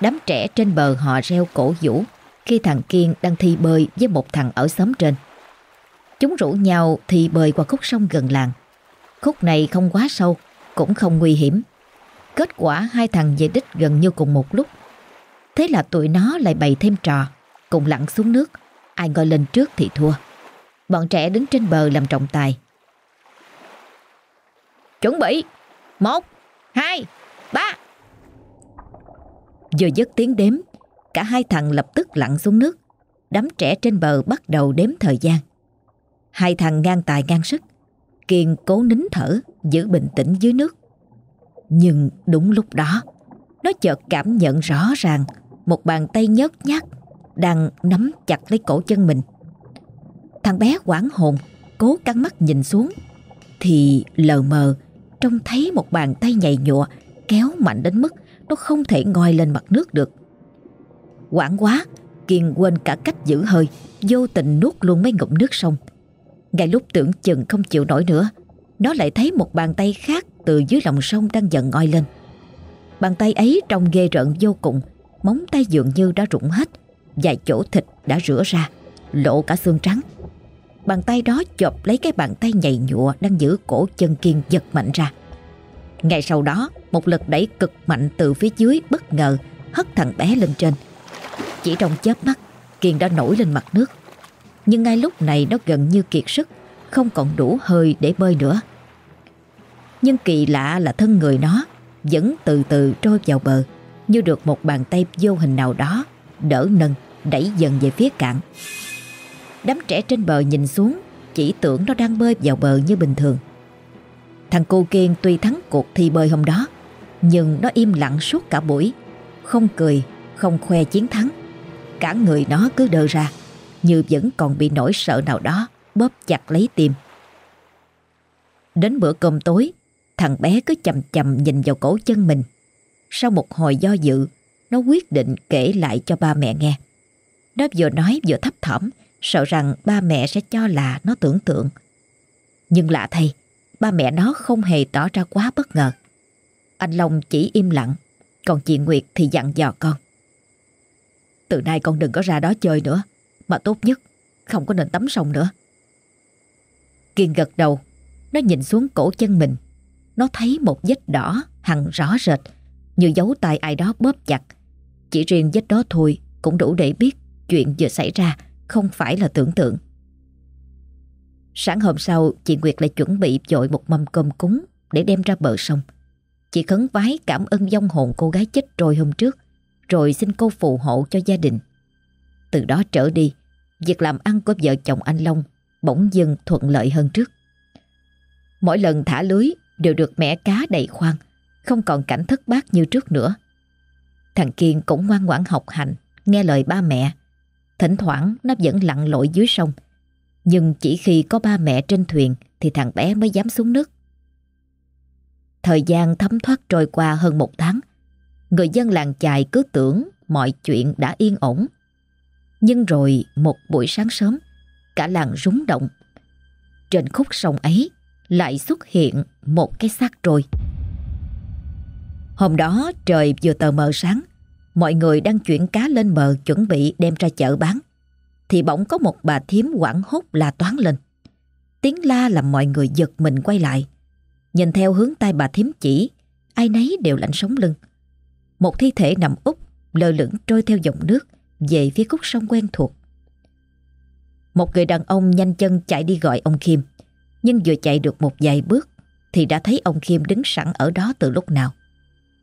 A: đám trẻ trên bờ họ reo cổ vũ khi thằng Kiên đang thi bơi với một thằng ở xóm trên. Chúng rủ nhau thi bơi qua khúc sông gần làng. Khúc này không quá sâu, cũng không nguy hiểm. Kết quả hai thằng về đích gần như cùng một lúc. Thế là tụi nó lại bày thêm trò, cùng lặn xuống nước, ai ngồi lên trước thì thua. Bọn trẻ đứng trên bờ làm trọng tài.
B: Chuẩn bị, một, hai, ba.
A: Vừa dứt tiếng đếm, cả hai thằng lập tức lặn xuống nước. Đám trẻ trên bờ bắt đầu đếm thời gian. Hai thằng ngang tài ngang sức. Kiên cố nín thở, giữ bình tĩnh dưới nước. Nhưng đúng lúc đó, nó chợt cảm nhận rõ ràng một bàn tay nhớt nhát đang nắm chặt lấy cổ chân mình. Thằng bé quảng hồn, cố căng mắt nhìn xuống, thì lờ mờ trông thấy một bàn tay nhầy nhụa kéo mạnh đến mức nó không thể ngoi lên mặt nước được. Quảng quá, Kiên quên cả cách giữ hơi, vô tình nuốt luôn mấy ngụm nước sông. Ngay lúc tưởng chừng không chịu nổi nữa, nó lại thấy một bàn tay khác từ dưới lòng sông đang dần ngoi lên. Bàn tay ấy trông ghê rợn vô cùng, móng tay dường như đã rụng hết, vài chỗ thịt đã rửa ra, lộ cả xương trắng. Bàn tay đó chộp lấy cái bàn tay nhầy nhụa đang giữ cổ chân Kiên giật mạnh ra. Ngay sau đó, một lực đẩy cực mạnh từ phía dưới bất ngờ hất thằng bé lên trên. Chỉ trong chớp mắt, Kiên đã nổi lên mặt nước. Nhưng ngay lúc này nó gần như kiệt sức, không còn đủ hơi để bơi nữa. Nhưng kỳ lạ là thân người nó vẫn từ từ trôi vào bờ, như được một bàn tay vô hình nào đó đỡ nâng, đẩy dần về phía cạn. Đám trẻ trên bờ nhìn xuống, chỉ tưởng nó đang bơi vào bờ như bình thường. Thằng cô Kiên tuy thắng cuộc thi bơi hôm đó, nhưng nó im lặng suốt cả buổi, không cười, không khoe chiến thắng. Cả người nó cứ đơ ra, như vẫn còn bị nỗi sợ nào đó bóp chặt lấy tim. Đến bữa cơm tối, thằng bé cứ chầm chầm nhìn vào cổ chân mình. Sau một hồi do dự, nó quyết định kể lại cho ba mẹ nghe. Nó vừa nói vừa thấp thỏm, sợ rằng ba mẹ sẽ cho là nó tưởng tượng. Nhưng lạ thay, ba mẹ nó không hề tỏ ra quá bất ngờ. Anh Long chỉ im lặng, còn chị Nguyệt thì dặn dò con. Từ nay con đừng có ra đó chơi nữa, mà tốt nhất không có nên tắm sông nữa. Kiên gật đầu, Nó nhìn xuống cổ chân mình. Nó thấy một vết đỏ hằn rõ rệt như dấu tay ai đó bóp chặt. Chỉ riêng vết đó thôi cũng đủ để biết chuyện vừa xảy ra không phải là tưởng tượng. Sáng hôm sau, chị Nguyệt lại chuẩn bị dội một mâm cơm cúng để đem ra bờ sông. Chị khấn vái cảm ơn vong hồn cô gái chết rồi hôm trước, rồi xin cô phù hộ cho gia đình. Từ đó trở đi, việc làm ăn của vợ chồng anh Long bỗng dưng thuận lợi hơn trước. Mỗi lần thả lưới đều được mẹ cá đầy khoang, không còn cảnh thất bát như trước nữa. Thằng Kiên cũng ngoan ngoãn học hành, nghe lời ba mẹ. Thỉnh thoảng nó vẫn lặn lội dưới sông, nhưng chỉ khi có ba mẹ trên thuyền thì thằng bé mới dám xuống nước. Thời gian thấm thoát trôi qua hơn một tháng, người dân làng chài cứ tưởng mọi chuyện đã yên ổn. Nhưng rồi một buổi sáng sớm, cả làng rúng động. Trên khúc sông ấy lại xuất hiện một cái xác trôi. Hôm đó trời vừa tờ mờ sáng, mọi người đang chuyển cá lên bờ chuẩn bị đem ra chợ bán. Thì bỗng có một bà thím quảng hốt la toán lên. Tiếng la làm mọi người giật mình quay lại. Nhìn theo hướng tay bà thím chỉ, ai nấy đều lạnh sống lưng. Một thi thể nằm úp, lơ lửng trôi theo dòng nước về phía khúc sông quen thuộc. Một người đàn ông nhanh chân chạy đi gọi ông Khiêm. Nhưng vừa chạy được một vài bước thì đã thấy ông Khiêm đứng sẵn ở đó từ lúc nào.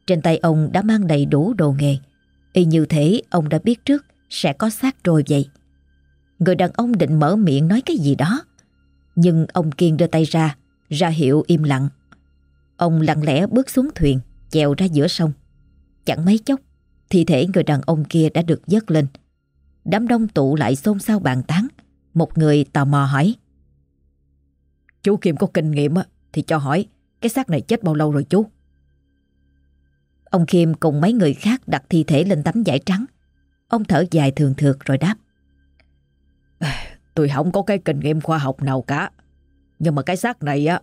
A: Trên tay ông đã mang đầy đủ đồ nghề. Y như thế ông đã biết trước sẽ có xác rồi vậy. Người đàn ông định mở miệng nói cái gì đó. Nhưng ông Kiên đưa tay ra, ra hiệu im lặng. Ông lặng lẽ bước xuống thuyền, chèo ra giữa sông. Chẳng mấy chốc, thi thể người đàn ông kia đã được dớt lên. Đám đông tụ lại xôn xao bàn tán. Một người tò mò hỏi.
B: Chú Kim có kinh nghiệm thì cho hỏi cái xác này chết bao lâu rồi chú?
A: Ông Kim cùng mấy người khác đặt thi thể lên tấm vải trắng. Ông thở dài thường thượt rồi đáp.
B: Tôi không có cái kinh nghiệm khoa học nào cả. Nhưng mà cái xác này á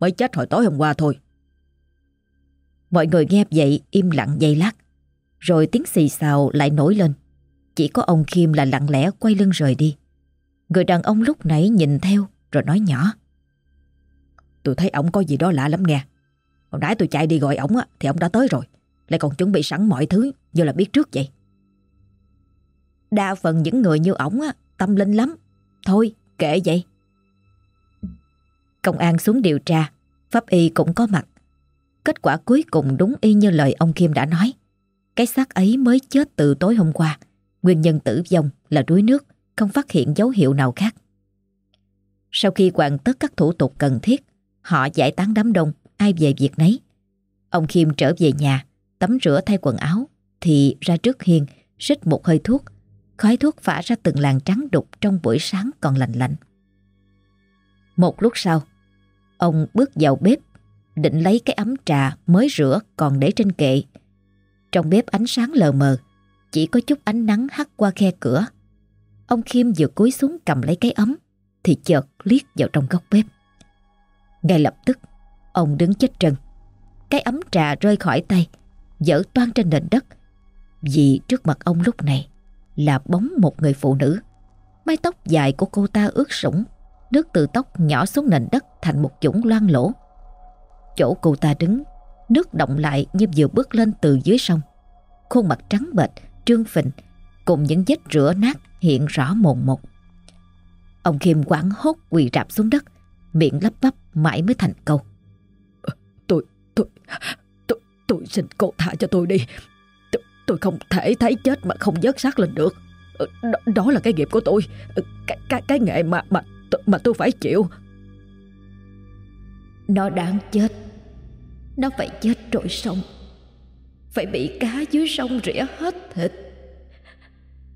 B: mới chết hồi tối hôm qua thôi.
A: Mọi người nghe vậy im lặng giây lát. Rồi tiếng xì xào lại nổi lên. Chỉ có ông Kim là lặng lẽ quay lưng rời đi. Người đàn ông lúc nãy nhìn theo rồi nói nhỏ.
B: Tôi thấy ổng có gì đó lạ lắm nghe. Hồi nãy tôi chạy đi gọi ổng á, thì ổng đã tới rồi. Lại còn chuẩn bị sẵn mọi thứ như là biết trước vậy.
A: Đa phần những người như ổng á, tâm linh lắm. Thôi, kệ vậy. Công an xuống điều tra, pháp y cũng có mặt. Kết quả cuối cùng đúng y như lời ông Kim đã nói. Cái xác ấy mới chết từ tối hôm qua. Nguyên nhân tử vong là đuối nước, không phát hiện dấu hiệu nào khác. Sau khi hoàn tất các thủ tục cần thiết, họ giải tán đám đông, ai về việc nấy. Ông khiêm trở về nhà, tắm rửa thay quần áo, thì ra trước hiên, xích một hơi thuốc. Khói thuốc phả ra từng làn trắng đục trong buổi sáng còn lạnh lạnh. Một lúc sau, ông bước vào bếp, định lấy cái ấm trà mới rửa còn để trên kệ. Trong bếp ánh sáng lờ mờ, chỉ có chút ánh nắng hắt qua khe cửa. Ông Khiêm vừa cúi xuống cầm lấy cái ấm, thì chợt liếc vào trong góc bếp. Ngay lập tức, ông đứng chết trân. Cái ấm trà rơi khỏi tay, dở toan trên nền đất. Vì trước mặt ông lúc này là bóng một người phụ nữ. Mái tóc dài của cô ta ướt sũng, nước từ tóc nhỏ xuống nền đất thành một dũng loang lỗ. Chỗ cô ta đứng, nước động lại như vừa bước lên từ dưới sông. Khuôn mặt trắng bệch, trương phình, cùng những vết rửa nát hiện rõ mồn một. Ông Khiêm quảng hốt quỳ rạp xuống đất, miệng lắp bắp mãi mới thành câu.
B: Tôi, tôi, tôi, xin cô thả cho tôi đi. Tôi, tôi không thể thấy chết mà không dớt xác lên được. Ờ, đó, đó là cái nghiệp của tôi, ờ, cái, cái, cái nghệ mà, mà, mà tôi phải chịu.
A: Nó đáng chết. Nó phải chết trội sông. Phải bị cá dưới sông rỉa hết thịt.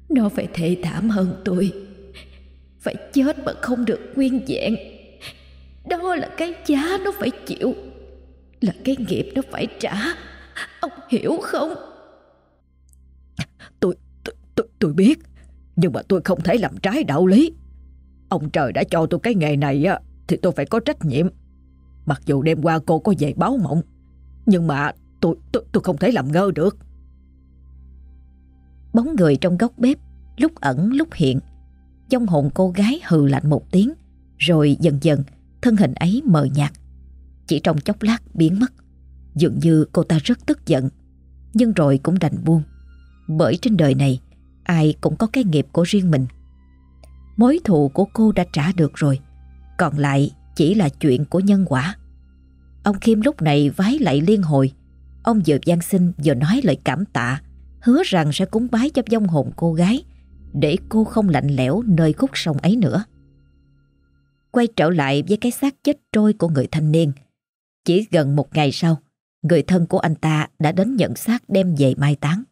A: Nó phải thê thảm hơn tôi. Phải chết mà không được nguyên vẹn đó là cái giá nó phải chịu là cái nghiệp nó phải trả. Ông hiểu không?
B: Tôi, tôi, tôi, tôi biết Nhưng mà tôi không thể làm trái đạo lý. Ông trời đã cho tôi cái nghề này á Thì tôi phải có trách nhiệm. Mặc dù đêm qua cô có về báo mộng Nhưng mà tôi, tôi, tôi không thể làm ngơ được.
A: Bóng người trong góc bếp Lúc ẩn lúc hiện Trong hồn cô gái hừ lạnh một tiếng Rồi dần dần thân hình ấy mờ nhạt. Chỉ trong chốc lát biến mất. Dường như cô ta rất tức giận, nhưng rồi cũng đành buông. Bởi trên đời này, ai cũng có cái nghiệp của riêng mình. Mối thù của cô đã trả được rồi, còn lại chỉ là chuyện của nhân quả. Ông Kim lúc này vái lại liên hồi. Ông vừa gian sinh vừa nói lời cảm tạ, hứa rằng sẽ cúng bái cho vong hồn cô gái, để cô không lạnh lẽo nơi khúc sông ấy nữa. Quay trở lại với cái xác chết trôi của người thanh niên. Chỉ gần một ngày sau, người thân của anh ta đã đến nhận xác đem về mai táng.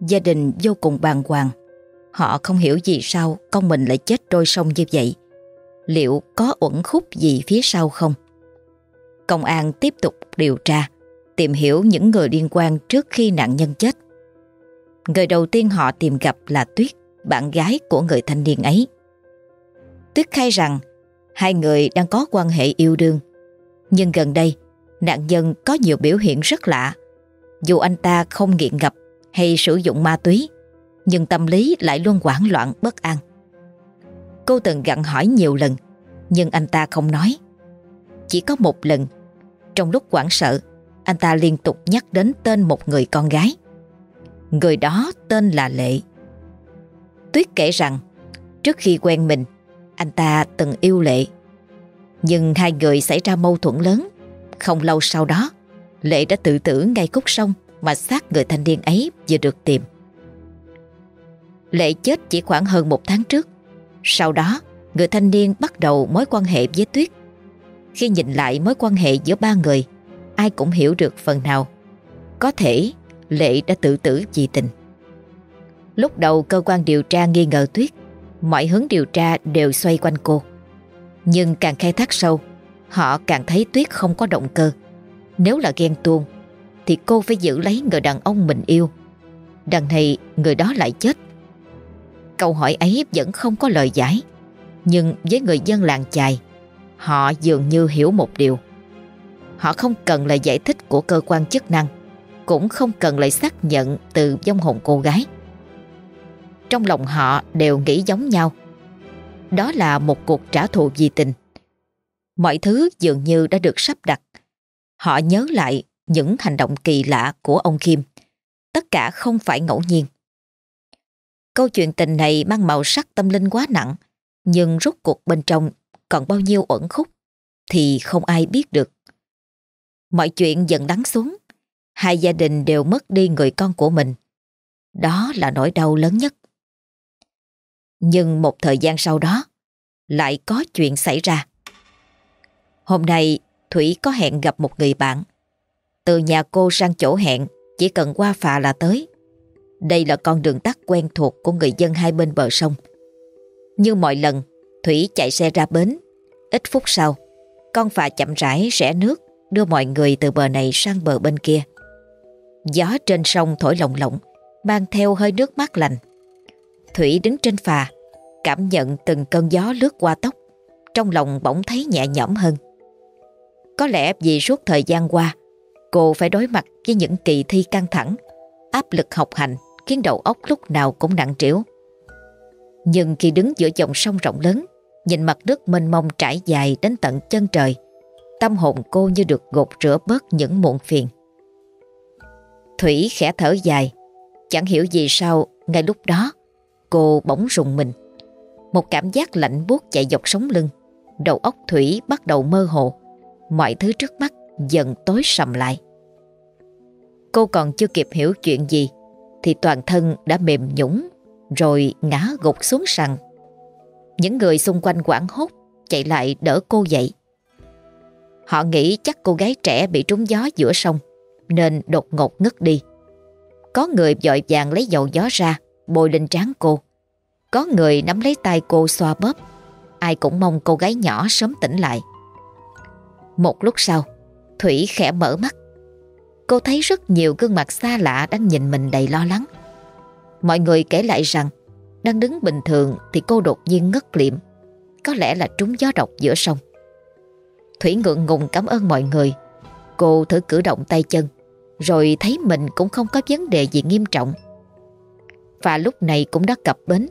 A: Gia đình vô cùng bàng hoàng. Họ không hiểu gì sao con mình lại chết trôi sông như vậy. Liệu có uẩn khúc gì phía sau không? Công an tiếp tục điều tra, tìm hiểu những người liên quan trước khi nạn nhân chết. Người đầu tiên họ tìm gặp là Tuyết, bạn gái của người thanh niên ấy. Tuyết khai rằng hai người đang có quan hệ yêu đương. Nhưng gần đây, nạn nhân có nhiều biểu hiện rất lạ. Dù anh ta không nghiện ngập hay sử dụng ma túy, nhưng tâm lý lại luôn hoảng loạn bất an. Cô từng gặn hỏi nhiều lần, nhưng anh ta không nói. Chỉ có một lần, trong lúc hoảng sợ, anh ta liên tục nhắc đến tên một người con gái. Người đó tên là Lệ. Tuyết kể rằng, trước khi quen mình, anh ta từng yêu Lệ. Nhưng hai người xảy ra mâu thuẫn lớn. Không lâu sau đó, Lệ đã tự tử ngay khúc sông mà xác người thanh niên ấy vừa được tìm. Lệ chết chỉ khoảng hơn một tháng trước. Sau đó, người thanh niên bắt đầu mối quan hệ với Tuyết. Khi nhìn lại mối quan hệ giữa ba người, ai cũng hiểu được phần nào. Có thể Lệ đã tự tử vì tình. Lúc đầu cơ quan điều tra nghi ngờ Tuyết, mọi hướng điều tra đều xoay quanh cô. Nhưng càng khai thác sâu, họ càng thấy Tuyết không có động cơ. Nếu là ghen tuông, thì cô phải giữ lấy người đàn ông mình yêu. Đằng này người đó lại chết. Câu hỏi ấy vẫn không có lời giải. Nhưng với người dân làng chài, họ dường như hiểu một điều. Họ không cần lời giải thích của cơ quan chức năng, cũng không cần lại xác nhận từ vong hồn cô gái. Trong lòng họ đều nghĩ giống nhau. Đó là một cuộc trả thù vì tình. Mọi thứ dường như đã được sắp đặt. Họ nhớ lại những hành động kỳ lạ của ông Kim. Tất cả không phải ngẫu nhiên. Câu chuyện tình này mang màu sắc tâm linh quá nặng, nhưng rốt cuộc bên trong còn bao nhiêu uẩn khúc thì không ai biết được. Mọi chuyện dần đắng xuống, hai gia đình đều mất đi người con của mình. Đó là nỗi đau lớn nhất. Nhưng một thời gian sau đó, lại có chuyện xảy ra. Hôm nay, Thủy có hẹn gặp một người bạn. Từ nhà cô sang chỗ hẹn, chỉ cần qua phà là tới. Đây là con đường tắt quen thuộc của người dân hai bên bờ sông. Như mọi lần, Thủy chạy xe ra bến. Ít phút sau, con phà chậm rãi rẽ nước đưa mọi người từ bờ này sang bờ bên kia. Gió trên sông thổi lồng lộng, mang theo hơi nước mát lành. Thủy đứng trên phà, cảm nhận từng cơn gió lướt qua tóc, trong lòng bỗng thấy nhẹ nhõm hơn. Có lẽ vì suốt thời gian qua, cô phải đối mặt với những kỳ thi căng thẳng, áp lực học hành khiến đầu óc lúc nào cũng nặng trĩu. Nhưng khi đứng giữa dòng sông rộng lớn, nhìn mặt nước mênh mông trải dài đến tận chân trời, tâm hồn cô như được gột rửa bớt những muộn phiền. Thủy khẽ thở dài, chẳng hiểu gì sao ngay lúc đó cô bỗng rùng mình. Một cảm giác lạnh buốt chạy dọc sống lưng, đầu óc Thủy bắt đầu mơ hồ, mọi thứ trước mắt dần tối sầm lại. Cô còn chưa kịp hiểu chuyện gì thì toàn thân đã mềm nhũng rồi ngã gục xuống sàn. Những người xung quanh quảng hốt chạy lại đỡ cô dậy. Họ nghĩ chắc cô gái trẻ bị trúng gió giữa sông nên đột ngột ngất đi. Có người vội vàng lấy dầu gió ra bôi lên trán cô. Có người nắm lấy tay cô xoa bóp. Ai cũng mong cô gái nhỏ sớm tỉnh lại. Một lúc sau, Thủy khẽ mở mắt. Cô thấy rất nhiều gương mặt xa lạ đang nhìn mình đầy lo lắng. Mọi người kể lại rằng đang đứng bình thường thì cô đột nhiên ngất liệm. Có lẽ là trúng gió độc giữa sông. Thủy ngượng ngùng cảm ơn mọi người. Cô thử cử động tay chân rồi thấy mình cũng không có vấn đề gì nghiêm trọng. Và lúc này cũng đã cập bến.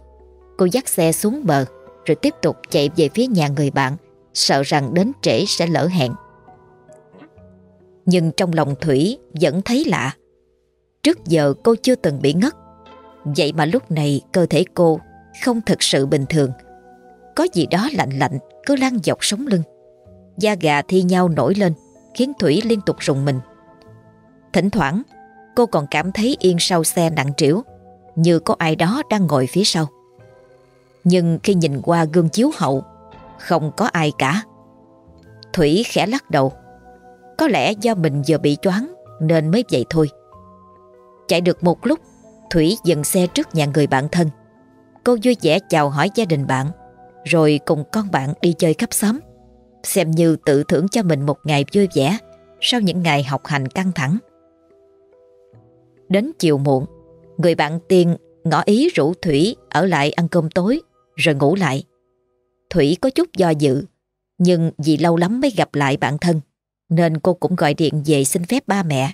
A: Cô dắt xe xuống bờ, Rồi tiếp tục chạy về phía nhà người bạn, Sợ rằng đến trễ sẽ lỡ hẹn. Nhưng trong lòng Thủy vẫn thấy lạ. Trước giờ cô chưa từng bị ngất. Vậy mà lúc này cơ thể cô không thực sự bình thường. Có gì đó lạnh lạnh, cứ lan dọc sống lưng. Da gà thi nhau nổi lên, Khiến Thủy liên tục rùng mình. Thỉnh thoảng, Cô còn cảm thấy yên sau xe nặng trĩu, Như có ai đó đang ngồi phía sau. Nhưng khi nhìn qua gương chiếu hậu, Không có ai cả. Thủy khẽ lắc đầu. Có lẽ do mình vừa bị choáng, Nên mới vậy thôi. Chạy được một lúc, Thủy dừng xe trước nhà người bạn thân. Cô vui vẻ chào hỏi gia đình bạn, Rồi cùng con bạn đi chơi khắp xóm, Xem như tự thưởng cho mình một ngày vui vẻ Sau những ngày học hành căng thẳng. Đến chiều muộn. Người bạn tiên ngỏ ý rủ Thủy Ở lại ăn cơm tối, Rồi ngủ lại. Thủy có chút do dự, Nhưng vì lâu lắm mới gặp lại bạn thân, Nên cô cũng gọi điện về xin phép ba mẹ.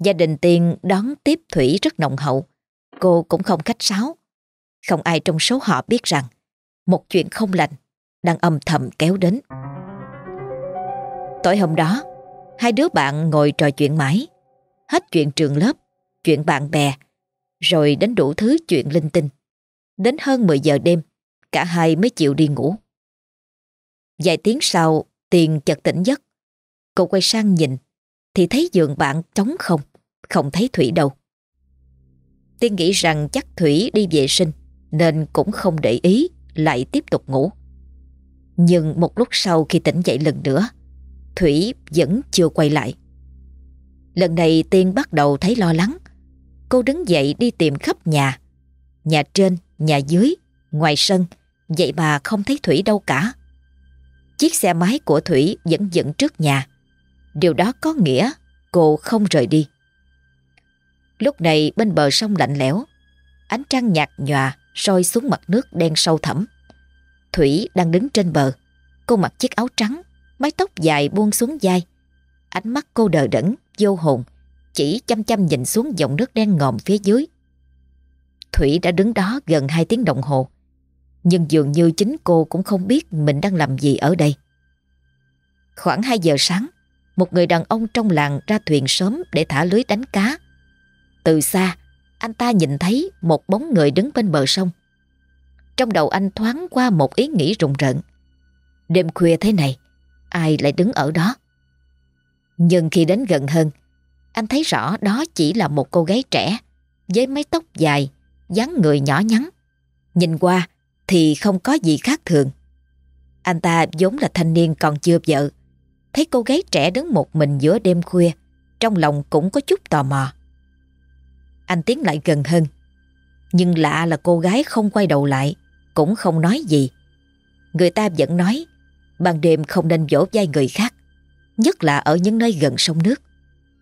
A: Gia đình Tiên đón tiếp Thủy rất nồng hậu, Cô cũng không khách sáo. Không ai trong số họ biết rằng, Một chuyện không lành Đang âm thầm kéo đến. Tối hôm đó, Hai đứa bạn ngồi trò chuyện mãi. Hết chuyện trường lớp, Chuyện bạn bè, Rồi đến đủ thứ chuyện linh tinh. Đến hơn 10 giờ đêm, Cả hai mới chịu đi ngủ. Vài tiếng sau, Tiền chợt tỉnh giấc. Cô quay sang nhìn, Thì thấy giường bạn trống không Không thấy Thủy đâu. Tiên nghĩ rằng chắc Thủy đi vệ sinh, Nên cũng không để ý, Lại tiếp tục ngủ. Nhưng một lúc sau khi tỉnh dậy lần nữa, Thủy vẫn chưa quay lại. Lần này Tiên bắt đầu thấy lo lắng. Cô đứng dậy đi tìm khắp nhà. Nhà trên, nhà dưới, ngoài sân Vậy mà không thấy Thủy đâu cả. Chiếc xe máy của Thủy vẫn dựng trước nhà. Điều đó có nghĩa cô không rời đi. Lúc này bên bờ sông lạnh lẽo Ánh trăng nhạt nhòa soi xuống mặt nước đen sâu thẳm. Thủy đang đứng trên bờ Cô mặc chiếc áo trắng Mái tóc dài buông xuống vai. Ánh mắt cô đờ đẫn, vô hồn, Chỉ chăm chăm nhìn xuống dòng nước đen ngòm phía dưới. Thủy đã đứng đó gần 2 tiếng đồng hồ, Nhưng dường như chính cô cũng không biết mình đang làm gì ở đây. Khoảng 2 giờ sáng, Một người đàn ông trong làng ra thuyền sớm để thả lưới đánh cá. Từ xa, Anh ta nhìn thấy một bóng người đứng bên bờ sông. Trong đầu anh thoáng qua một ý nghĩ rùng rợn. Đêm khuya thế này, Ai lại đứng ở đó? Nhưng khi đến gần hơn, Anh thấy rõ đó chỉ là một cô gái trẻ, Với mái tóc dài, dáng người nhỏ nhắn. Nhìn qua thì không có gì khác thường. Anh ta vốn là thanh niên còn chưa vợ. Thấy cô gái trẻ đứng một mình giữa đêm khuya, Trong lòng cũng có chút tò mò. Anh tiến lại gần hơn. Nhưng lạ là cô gái không quay đầu lại, Cũng không nói gì. Người ta vẫn nói, Ban đêm không nên vỗ vai người khác. Nhất là ở những nơi gần sông nước.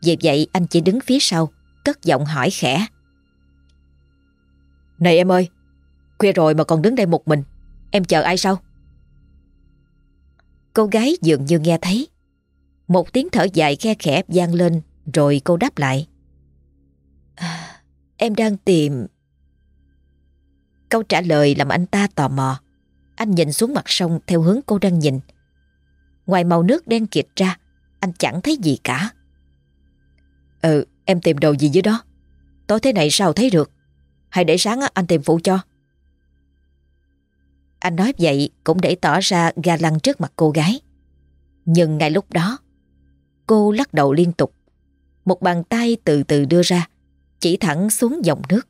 A: Vì vậy anh chỉ đứng phía sau Cất giọng hỏi khẽ.
B: Này em ơi Khuya rồi mà còn đứng đây một mình Em chờ ai sao
A: Cô gái dường như nghe thấy. Một tiếng thở dài khe khẽ vang lên Rồi cô đáp lại. À, Em đang tìm. Câu trả lời làm anh ta tò mò. Anh nhìn xuống mặt sông Theo hướng cô đang nhìn. Ngoài màu nước đen kịt ra anh chẳng thấy gì cả.
B: Ừ em tìm đồ gì dưới đó? Tối thế này sao thấy được? Hay để sáng anh tìm phụ cho.
A: Anh nói vậy cũng để tỏ ra ga lăng trước mặt cô gái. Nhưng ngay lúc đó Cô lắc đầu liên tục. Một bàn tay từ từ đưa ra Chỉ thẳng xuống dòng nước.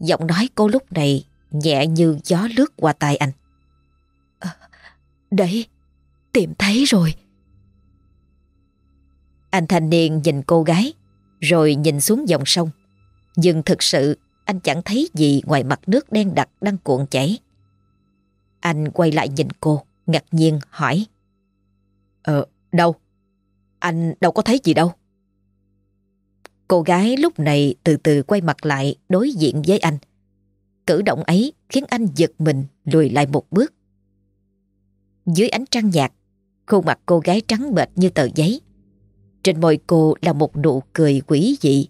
A: Giọng nói cô lúc này Nhẹ như gió lướt qua tai anh.
C: À, Đấy Tìm thấy rồi.
A: Anh thanh niên nhìn cô gái Rồi nhìn xuống dòng sông Nhưng thực sự anh chẳng thấy gì ngoài mặt nước đen đặc đang cuộn chảy. Anh quay lại nhìn cô, ngạc nhiên hỏi.
B: Ờ, đâu? Anh đâu có thấy gì đâu.
A: Cô gái lúc này từ từ quay mặt lại đối diện với anh. Cử động ấy khiến anh giật mình lùi lại một bước. Dưới ánh trăng nhạt, khuôn mặt cô gái trắng bệch như tờ giấy. Trên môi cô là một nụ cười quỷ dị.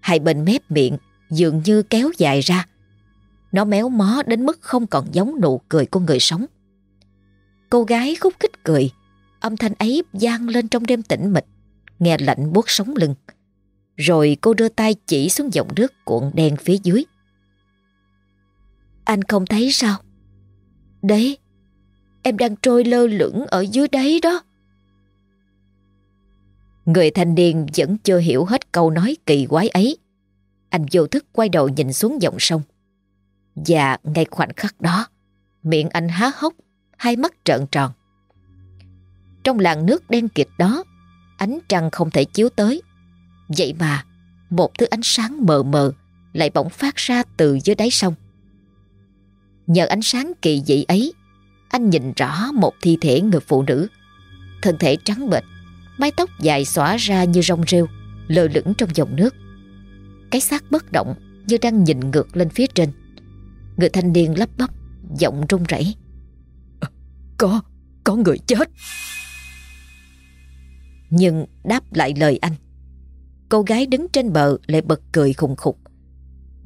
A: Hai bên mép miệng dường như kéo dài ra. Nó méo mó đến mức không còn giống nụ cười của người sống. Cô gái khúc khích cười, âm thanh ấy vang lên trong đêm tĩnh mịch, nghe lạnh buốt sống lưng. Rồi cô đưa tay chỉ xuống dòng nước cuộn đen phía dưới. Anh không thấy sao? Đấy, em đang trôi lơ lửng ở dưới đấy đó. Người thanh niên vẫn chưa hiểu hết câu nói kỳ quái ấy. Anh vô thức quay đầu nhìn xuống dòng sông. Và ngay khoảnh khắc đó, miệng anh há hốc, hai mắt trợn tròn. Trong làn nước đen kịt đó, ánh trăng không thể chiếu tới. Vậy mà, một thứ ánh sáng mờ mờ lại bỗng phát ra từ dưới đáy sông. Nhờ ánh sáng kỳ dị ấy, anh nhìn rõ một thi thể người phụ nữ. Thân thể trắng bệch, mái tóc dài xõa ra như rong rêu, lơ lửng trong dòng nước. Cái xác bất động như đang nhìn ngược lên phía trên. Người thanh niên lắp bắp, giọng run rẩy.
B: Có, có người chết.
A: Nhưng đáp lại lời anh Cô gái đứng trên bờ lại bật cười khùng khục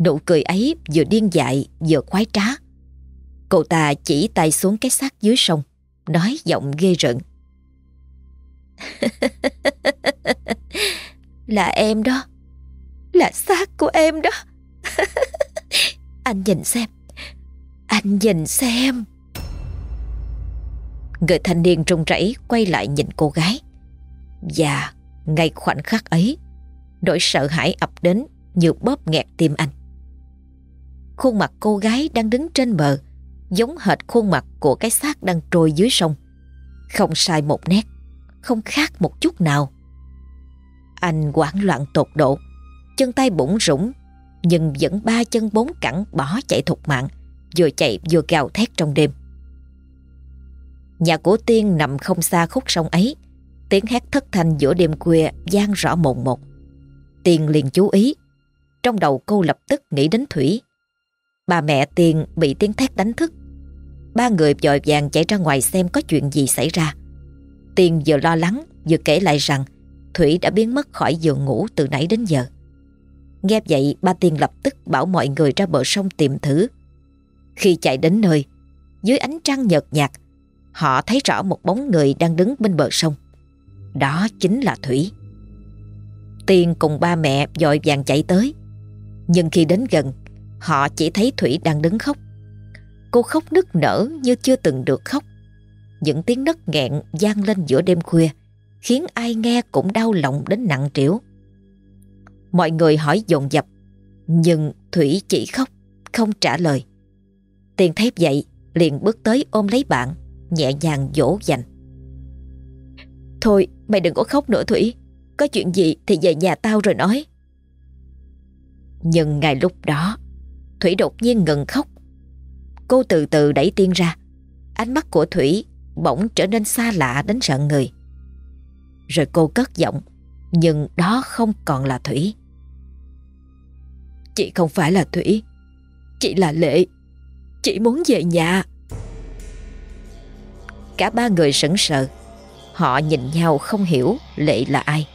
A: Nụ cười ấy vừa điên dại vừa khoái trá Cô ta chỉ tay xuống cái xác dưới sông Nói giọng ghê rợn là em đó. Là xác của em đó. Anh nhìn xem. Anh nhìn xem. Người thanh niên run rẩy quay lại nhìn cô gái. Và ngay khoảnh khắc ấy, Nỗi sợ hãi ập đến như bóp nghẹt tim anh. Khuôn mặt cô gái đang đứng trên bờ, Giống hệt khuôn mặt của cái xác đang trôi dưới sông. Không sai một nét. Không khác một chút nào Anh hoảng loạn tột độ, Chân tay bủng rủng Nhưng vẫn ba chân bốn cẳng bỏ chạy thục mạng, Vừa chạy vừa gào thét trong đêm Nhà của Tiên nằm không xa khúc sông ấy, Tiếng hét thất thanh giữa đêm khuya gian rõ mồn một. Tiên liền chú ý. Trong đầu cô lập tức nghĩ đến Thủy. Bà mẹ Tiên bị tiếng thét đánh thức. Ba người dội vàng chạy ra ngoài xem có chuyện gì xảy ra. Tiên vừa lo lắng vừa kể lại rằng Thủy đã biến mất khỏi giường ngủ từ nãy đến giờ. Nghe vậy ba Tiên lập tức bảo mọi người ra bờ sông tìm thử. Khi chạy đến nơi, dưới ánh trăng nhợt nhạt, họ thấy rõ một bóng người đang đứng bên bờ sông. Đó chính là Thủy. Tiên cùng ba mẹ dội vàng chạy tới. Nhưng khi đến gần, họ chỉ thấy Thủy đang đứng khóc. Cô khóc nức nở như chưa từng được khóc. Những tiếng nấc nghẹn gian lên giữa đêm khuya, khiến ai nghe cũng đau lòng đến nặng trĩu. Mọi người hỏi dồn dập, nhưng Thủy chỉ khóc, không trả lời. Tiên thép dậy, liền bước tới ôm lấy bạn, nhẹ nhàng dỗ dành. Thôi mày đừng có khóc nữa Thủy Có chuyện gì thì về nhà tao rồi nói Nhưng ngay lúc đó Thủy đột nhiên ngừng khóc Cô từ từ đẩy Tiên ra Ánh mắt của Thủy bỗng trở nên xa lạ đến sợ người. Rồi cô cất giọng, Nhưng đó không còn là Thủy. Chị không phải là Thủy, Chị là Lệ. Chị muốn về nhà. Cả ba người sững sờ. Họ nhìn nhau không hiểu Lệ là ai.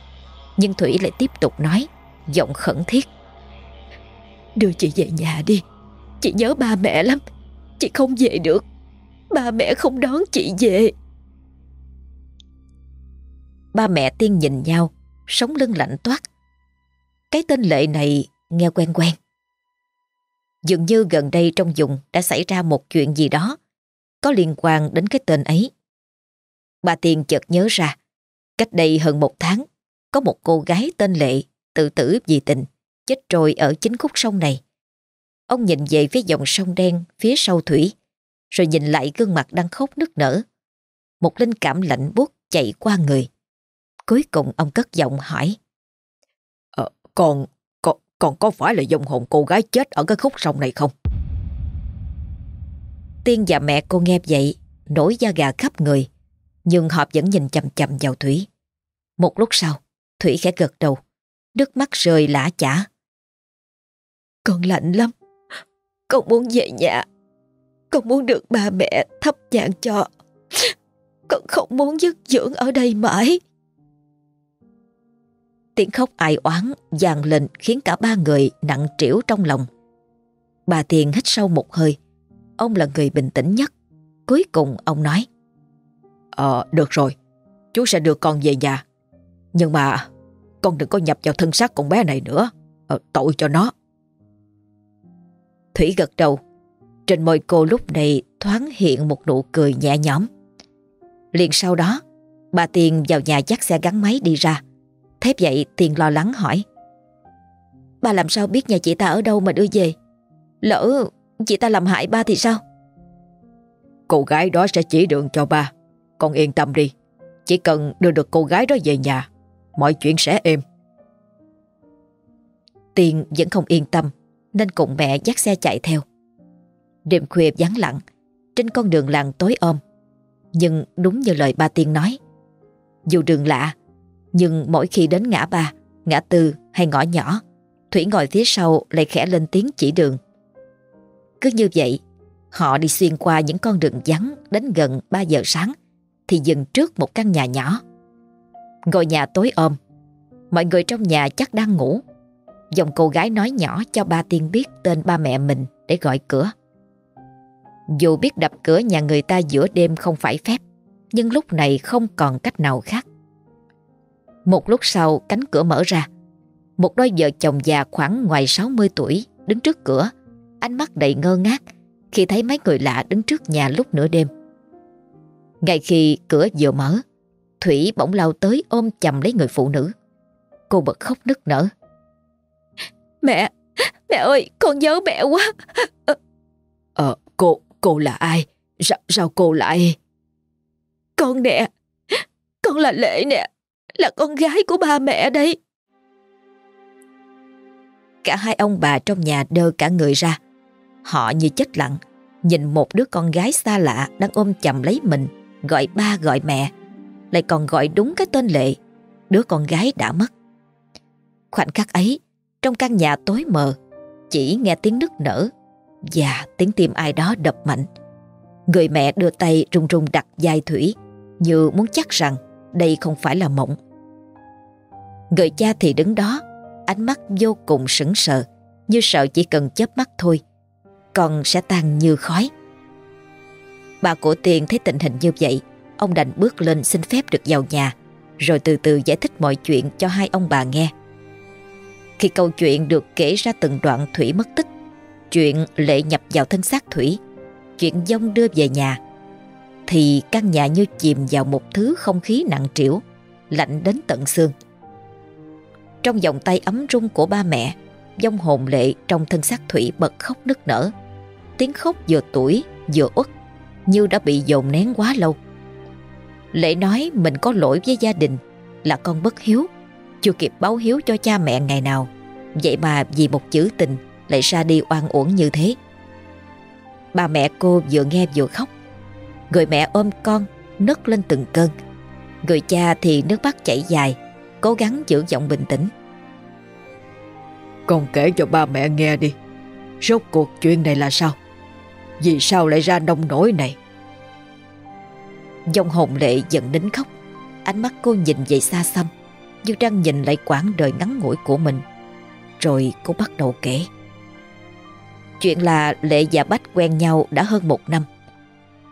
A: Nhưng Thủy lại tiếp tục nói, Giọng khẩn thiết. Đưa chị về nhà đi. Chị nhớ ba mẹ lắm. Chị không về được. Ba mẹ không đón chị về Ba mẹ tiên nhìn nhau Sống lưng lạnh toát Cái tên Lệ này nghe quen quen Dường như gần đây trong vùng đã xảy ra một chuyện gì đó có liên quan đến cái tên ấy. Bà Tiên chợt nhớ ra, cách đây hơn một tháng, có một cô gái tên Lệ tự tử vì tình, chết trôi ở chính khúc sông này. Ông nhìn về phía dòng sông đen phía sau thủy, rồi nhìn lại gương mặt đang khóc nức nở. Một linh cảm lạnh buốt chạy qua người. Cuối cùng ông cất giọng hỏi.
B: Ờ, còn, còn, còn có phải là dòng hồn cô gái chết ở cái khúc sông này không?
A: Tiên và mẹ cô nghe vậy, nổi da gà khắp người, nhưng họ vẫn nhìn chầm chầm vào Thủy. Một lúc sau, Thủy khẽ gật đầu, nước mắt rơi lã chả. Con lạnh lắm, con muốn về nhà, con muốn được ba mẹ thắp nhang cho. Con không muốn dứt dưỡng ở đây mãi. Tiếng khóc ai oán vang lên khiến cả ba người nặng trĩu trong lòng. Bà Tiền hít sâu một hơi. Ông là người bình tĩnh nhất. Cuối cùng ông nói.
B: Ờ, được rồi. Chú sẽ đưa con về nhà. Nhưng mà con đừng có nhập vào thân xác con bé này nữa. Ờ, tội cho nó.
A: Thủy gật đầu. Trên môi cô lúc này thoáng hiện một nụ cười nhẹ nhõm. Liền sau đó, bà Tiền vào nhà dắt xe gắn máy đi ra. Thép vậy Tiền lo lắng hỏi. Bà làm sao biết nhà chị ta ở đâu mà đưa về? Lỡ chị ta làm hại ba thì sao?
B: Cô gái đó sẽ chỉ đường cho ba. Con yên tâm đi. Chỉ cần đưa được cô gái đó về nhà, mọi chuyện sẽ êm.
A: Tiền vẫn không yên tâm, nên cùng mẹ dắt xe chạy theo. Đêm khuya vắng lặng, trên con đường làng tối om. Nhưng đúng như lời ba Tiên nói, dù đường lạ, nhưng mỗi khi đến ngã ba, ngã tư hay ngõ nhỏ, Thủy ngồi phía sau lại khẽ lên tiếng chỉ đường. Cứ như vậy, họ đi xuyên qua những con đường vắng đến gần 3 giờ sáng thì dừng trước một căn nhà nhỏ. Ngôi nhà tối ôm, mọi người trong nhà chắc đang ngủ. Dòng cô gái nói nhỏ cho ba Tiên biết tên ba mẹ mình để gọi cửa. Dù biết đập cửa nhà người ta giữa đêm không phải phép, nhưng lúc này không còn cách nào khác. Một lúc sau cánh cửa mở ra, một đôi vợ chồng già khoảng ngoài 60 tuổi đứng trước cửa, ánh mắt đầy ngơ ngác khi thấy mấy người lạ đứng trước nhà lúc nửa đêm. Ngay khi cửa vừa mở, Thủy bỗng lao tới ôm chầm lấy người phụ nữ. Cô bật khóc nức nở. Mẹ, mẹ ơi, con nhớ mẹ quá.
B: Ờ, cô, cô là ai? Sao, sao cô lại...
C: Con nè, con là Lệ nè, là con gái của ba mẹ đây.
A: Cả hai ông bà trong nhà đơ cả người ra. Họ như chết lặng, nhìn một đứa con gái xa lạ đang ôm chầm lấy mình, gọi ba gọi mẹ, lại còn gọi đúng cái tên Lệ, đứa con gái đã mất. Khoảnh khắc ấy, trong căn nhà tối mờ, chỉ nghe tiếng nức nở và tiếng tim ai đó đập mạnh. Người mẹ đưa tay run run đặt vai Thủy như muốn chắc rằng đây không phải là mộng. Người cha thì đứng đó, ánh mắt vô cùng sững sờ, như sợ chỉ cần chớp mắt thôi, còn sẽ tan như khói. Bà của Tiền thấy tình hình như vậy, ông đành bước lên xin phép được vào nhà, rồi từ từ giải thích mọi chuyện cho hai ông bà nghe. Khi câu chuyện được kể ra từng đoạn Thủy mất tích, chuyện lệ nhập vào thân xác Thủy, chuyện dông đưa về nhà, thì căn nhà như chìm vào một thứ không khí nặng trĩu, lạnh đến tận xương. Trong vòng tay ấm rung của ba mẹ, dông hồn lệ trong thân xác Thủy bật khóc nức nở. Tiếng khóc vừa tuổi vừa uất, như đã bị dồn nén quá lâu. Lệ nói mình có lỗi với gia đình, là con bất hiếu, chưa kịp báo hiếu cho cha mẹ ngày nào. Vậy mà vì một chữ tình lại ra đi oan uổng như thế. Bà mẹ cô vừa nghe vừa khóc. Người mẹ ôm con, nấc lên từng cơn. Người cha thì nước mắt chảy dài, cố gắng giữ giọng bình tĩnh.
B: Con kể cho ba mẹ nghe đi. Rốt cuộc chuyện này là sao? Vì sao lại ra nông nổi này?
A: Dòng hồn lệ dần nín khóc. Ánh mắt cô nhìn về xa xăm, như đang nhìn lại quãng đời ngắn ngủi của mình. Rồi cô bắt đầu kể. Chuyện là Lệ và Bách quen nhau đã hơn một năm.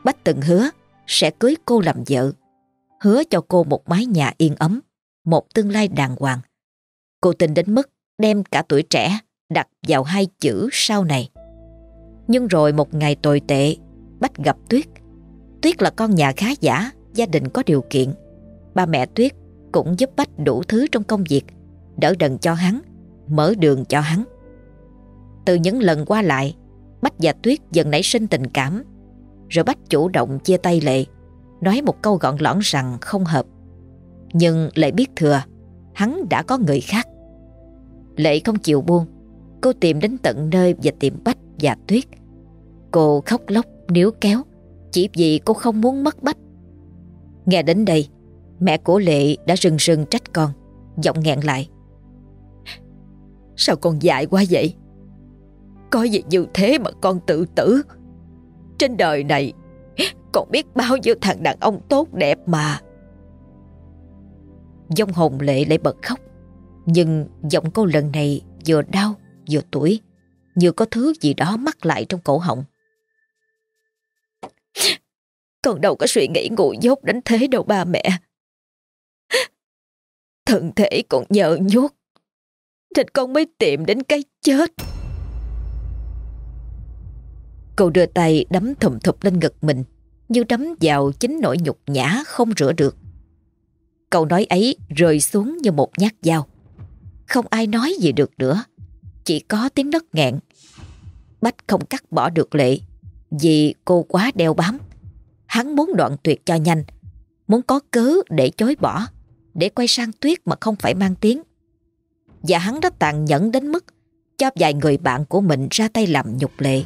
A: Bách từng hứa sẽ cưới cô làm vợ, hứa cho cô một mái nhà yên ấm, một tương lai đàng hoàng. Cô tin đến mức đem cả tuổi trẻ đặt vào hai chữ sau này. Nhưng rồi một ngày tồi tệ, Bách gặp Tuyết. Tuyết là con nhà khá giả, gia đình có điều kiện. Ba mẹ Tuyết cũng giúp Bách đủ thứ trong công việc, đỡ đần cho hắn, mở đường cho hắn. Từ những lần qua lại, Bách và Tuyết dần nảy sinh tình cảm. Rồi Bách chủ động chia tay Lệ, nói một câu gọn lõn rằng không hợp. Nhưng Lệ biết thừa, hắn đã có người khác. Lệ không chịu buông, cô tìm đến tận nơi và tìm Bách và Tuyết. Cô khóc lóc níu kéo, chỉ vì cô không muốn mất Bách. Nghe đến đây, mẹ của Lệ đã rừng rừng trách con, giọng nghẹn lại.
B: Sao con dại quá vậy? Có gì như thế mà con tự tử? Trên đời này, Con biết bao nhiêu thằng đàn ông tốt đẹp mà.
A: Dông hồn lệ lại bật khóc. Nhưng giọng cô lần này vừa đau, vừa tuổi, Như có thứ gì đó mắc lại trong cổ họng.
B: Con đâu có suy nghĩ ngu dốt đến thế đâu, ba mẹ. Thân thể còn nhờ nhốt, Nên con mới tìm đến cái chết.
A: Cô đưa tay đấm thùm thụp lên ngực mình, Như đấm vào chính nỗi nhục nhã không rửa được. Câu nói ấy rơi xuống như một nhát dao. Không ai nói gì được nữa, Chỉ có tiếng đất nghẹn. Bách không cắt bỏ được lệ, Vì cô quá đeo bám. Hắn muốn đoạn tuyệt cho nhanh, Muốn có cớ để chối bỏ, Để quay sang tuyết mà không phải mang tiếng. Và hắn đã tàn nhẫn đến mức Cho vài người bạn của mình ra tay làm nhục lệ.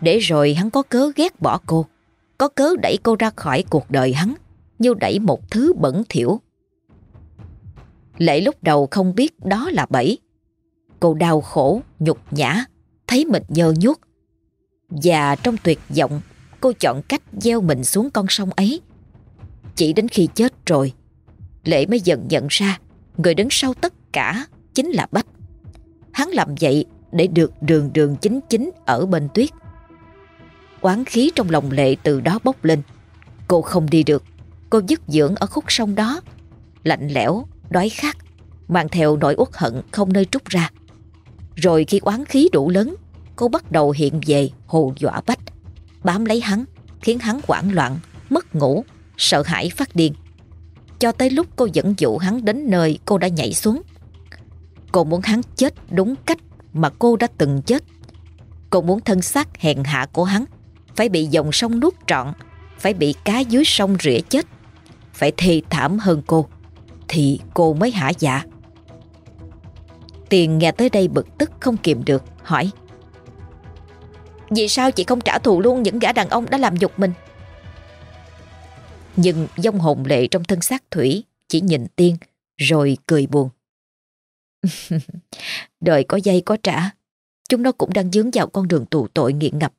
A: Để rồi hắn có cớ ghét bỏ cô Có cớ đẩy cô ra khỏi cuộc đời hắn Như đẩy một thứ bẩn thỉu Lệ lúc đầu không biết đó là bẫy. Cô đau khổ, nhục nhã, thấy mình nhơ nhuốc. Và trong tuyệt vọng, cô chọn cách gieo mình xuống con sông ấy. Chỉ đến khi chết rồi, Lệ mới dần nhận ra người đứng sau tất cả chính là Bách. Hắn làm vậy để được đường đường chính chính ở bên tuyết. Quán khí trong lòng Lệ từ đó bốc lên. Cô không đi được, cô dứt dưỡng ở khúc sông đó, lạnh lẽo, đói khát, mang theo nỗi uất hận không nơi trút ra. Rồi khi oán khí đủ lớn, cô bắt đầu hiện về hồ dọa bách, bám lấy hắn, khiến hắn hoảng loạn, mất ngủ, sợ hãi phát điên. Cho tới lúc cô dẫn dụ hắn đến nơi cô đã nhảy xuống. Cô muốn hắn chết đúng cách mà cô đã từng chết. Cô muốn thân xác hèn hạ của hắn phải bị dòng sông nuốt trọn, phải bị cá dưới sông rỉa chết, phải thê thảm hơn cô thì cô mới hả dạ. Tiền nghe tới đây bực tức không kìm được, hỏi. Vì sao chị không trả thù luôn những gã đàn ông đã làm nhục mình? Nhưng dông hồn lệ trong thân xác Thủy chỉ nhìn Tiên rồi cười buồn. Đời có dây có trả, chúng nó cũng đang dướng vào con đường tù tội nghiện ngập.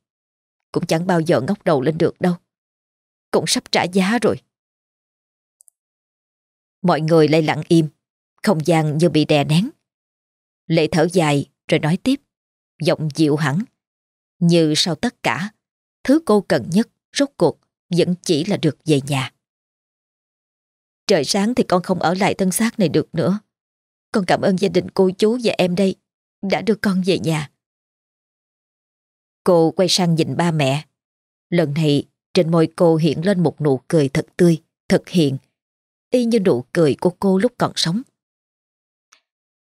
A: Cũng chẳng bao giờ ngóc đầu lên được đâu. Cũng sắp trả giá rồi. Mọi người lại lặng im, không gian như bị đè nén. Lệ thở dài rồi nói tiếp, giọng dịu hẳn. Như sau tất cả, thứ cô cần nhất rốt cuộc vẫn chỉ là được về nhà. Trời sáng thì con không ở lại thân xác này được nữa. Con cảm ơn gia đình cô chú và em đây đã đưa con về nhà. Cô quay sang nhìn ba mẹ. Lần này trên môi cô hiện lên một nụ cười thật tươi, thật hiền y như nụ cười của cô lúc còn sống.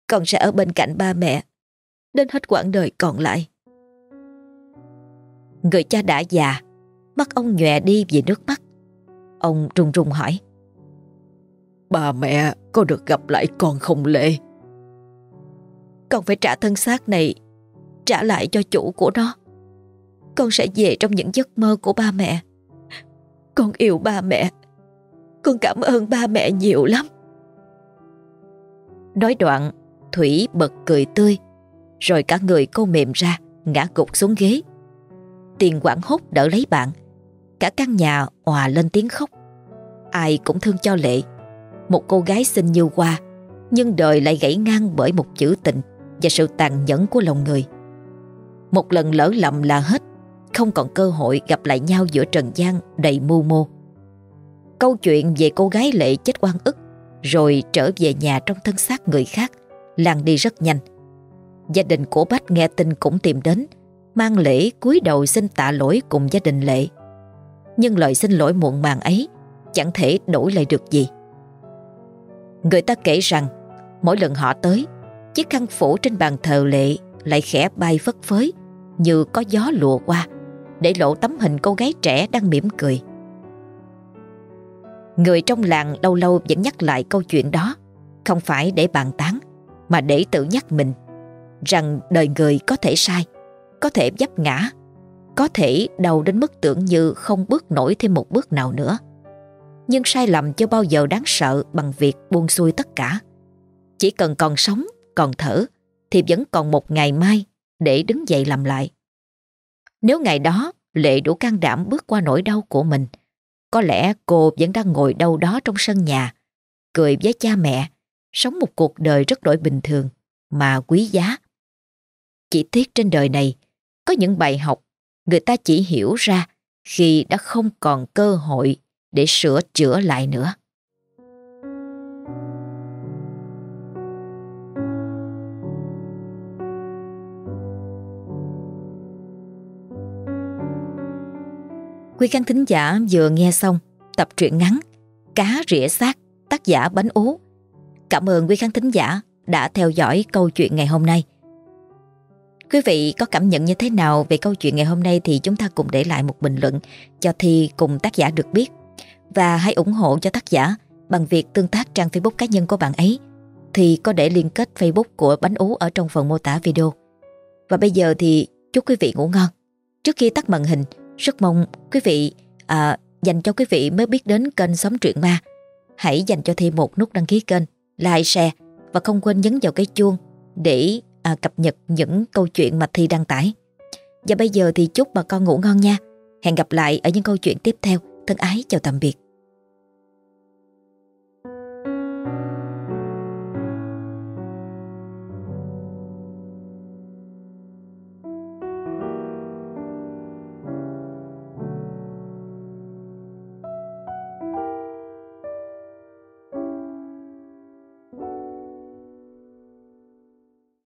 A: Con sẽ ở bên cạnh ba mẹ, đến hết quãng đời còn lại. Người cha đã già, mắt ông nhòe đi vì nước mắt. Ông run run hỏi.
B: Bà mẹ có được gặp lại con không lệ?
A: Con phải trả thân xác này, trả lại cho chủ của nó. Con sẽ về trong những giấc mơ của ba mẹ. Con yêu ba mẹ. Con cảm ơn ba mẹ nhiều lắm. Nói đoạn, Thủy bật cười tươi, Rồi cả người cô mềm ra, Ngã gục xuống ghế. Tiền quảng hốt đỡ lấy bạn. Cả căn nhà hòa lên tiếng khóc. Ai cũng thương cho Lệ. Một cô gái xinh như hoa, Nhưng đời lại gãy ngang bởi một chữ tình Và sự tàn nhẫn của lòng người. Một lần lỡ lầm là hết. Không còn cơ hội gặp lại nhau giữa trần gian đầy mưu mô Câu chuyện về cô gái lệ chết oan ức, rồi trở về nhà trong thân xác người khác lan đi rất nhanh. Gia đình của Bách nghe tin cũng tìm đến, mang lễ cúi đầu xin tạ lỗi cùng gia đình lệ. Nhưng lời xin lỗi muộn màng ấy chẳng thể đổi lại được gì. Người ta kể rằng, mỗi lần họ tới, chiếc khăn phủ trên bàn thờ lệ lại khẽ bay phất phới, như có gió lùa qua để lộ tấm hình cô gái trẻ đang mỉm cười. Người trong làng lâu lâu vẫn nhắc lại câu chuyện đó Không phải để bàn tán Mà để tự nhắc mình Rằng đời người có thể sai Có thể dấp ngã Có thể đầu đến mức tưởng như không bước nổi thêm một bước nào nữa. Nhưng sai lầm chưa bao giờ đáng sợ Bằng việc buông xuôi tất cả. Chỉ cần còn sống, còn thở Thì vẫn còn một ngày mai Để đứng dậy làm lại. Nếu ngày đó Lệ đủ can đảm bước qua nỗi đau của mình có lẽ cô vẫn đang ngồi đâu đó trong sân nhà, cười với cha mẹ, sống một cuộc đời rất đổi bình thường mà quý giá. Chỉ tiếc trên đời này có những bài học người ta chỉ hiểu ra khi đã không còn cơ hội để sửa chữa lại nữa. Quý khán thính giả vừa nghe xong tập truyện ngắn Cá rỉa xác tác giả Bánh Ú. Cảm ơn quý khán thính giả đã theo dõi câu chuyện ngày hôm nay. Quý vị có cảm nhận như thế nào về câu chuyện ngày hôm nay thì chúng ta cùng để lại một bình luận cho Thi cùng tác giả được biết. Và hãy ủng hộ cho tác giả bằng việc tương tác trang Facebook cá nhân của bạn ấy thì có để liên kết Facebook của Bánh Ú ở trong phần mô tả video. Và bây giờ thì chúc quý vị ngủ ngon. Trước khi tắt màn hình, rất mong quý vị à, dành cho quý vị mới biết đến kênh Sống Truyện Ma. Hãy dành cho Thi một nút đăng ký kênh, like, share và không quên nhấn vào cái chuông để à, cập nhật những câu chuyện mà Thi đăng tải. Và bây giờ thì chúc bà con ngủ ngon nha. Hẹn gặp lại ở những câu chuyện tiếp theo. Thân ái chào tạm biệt.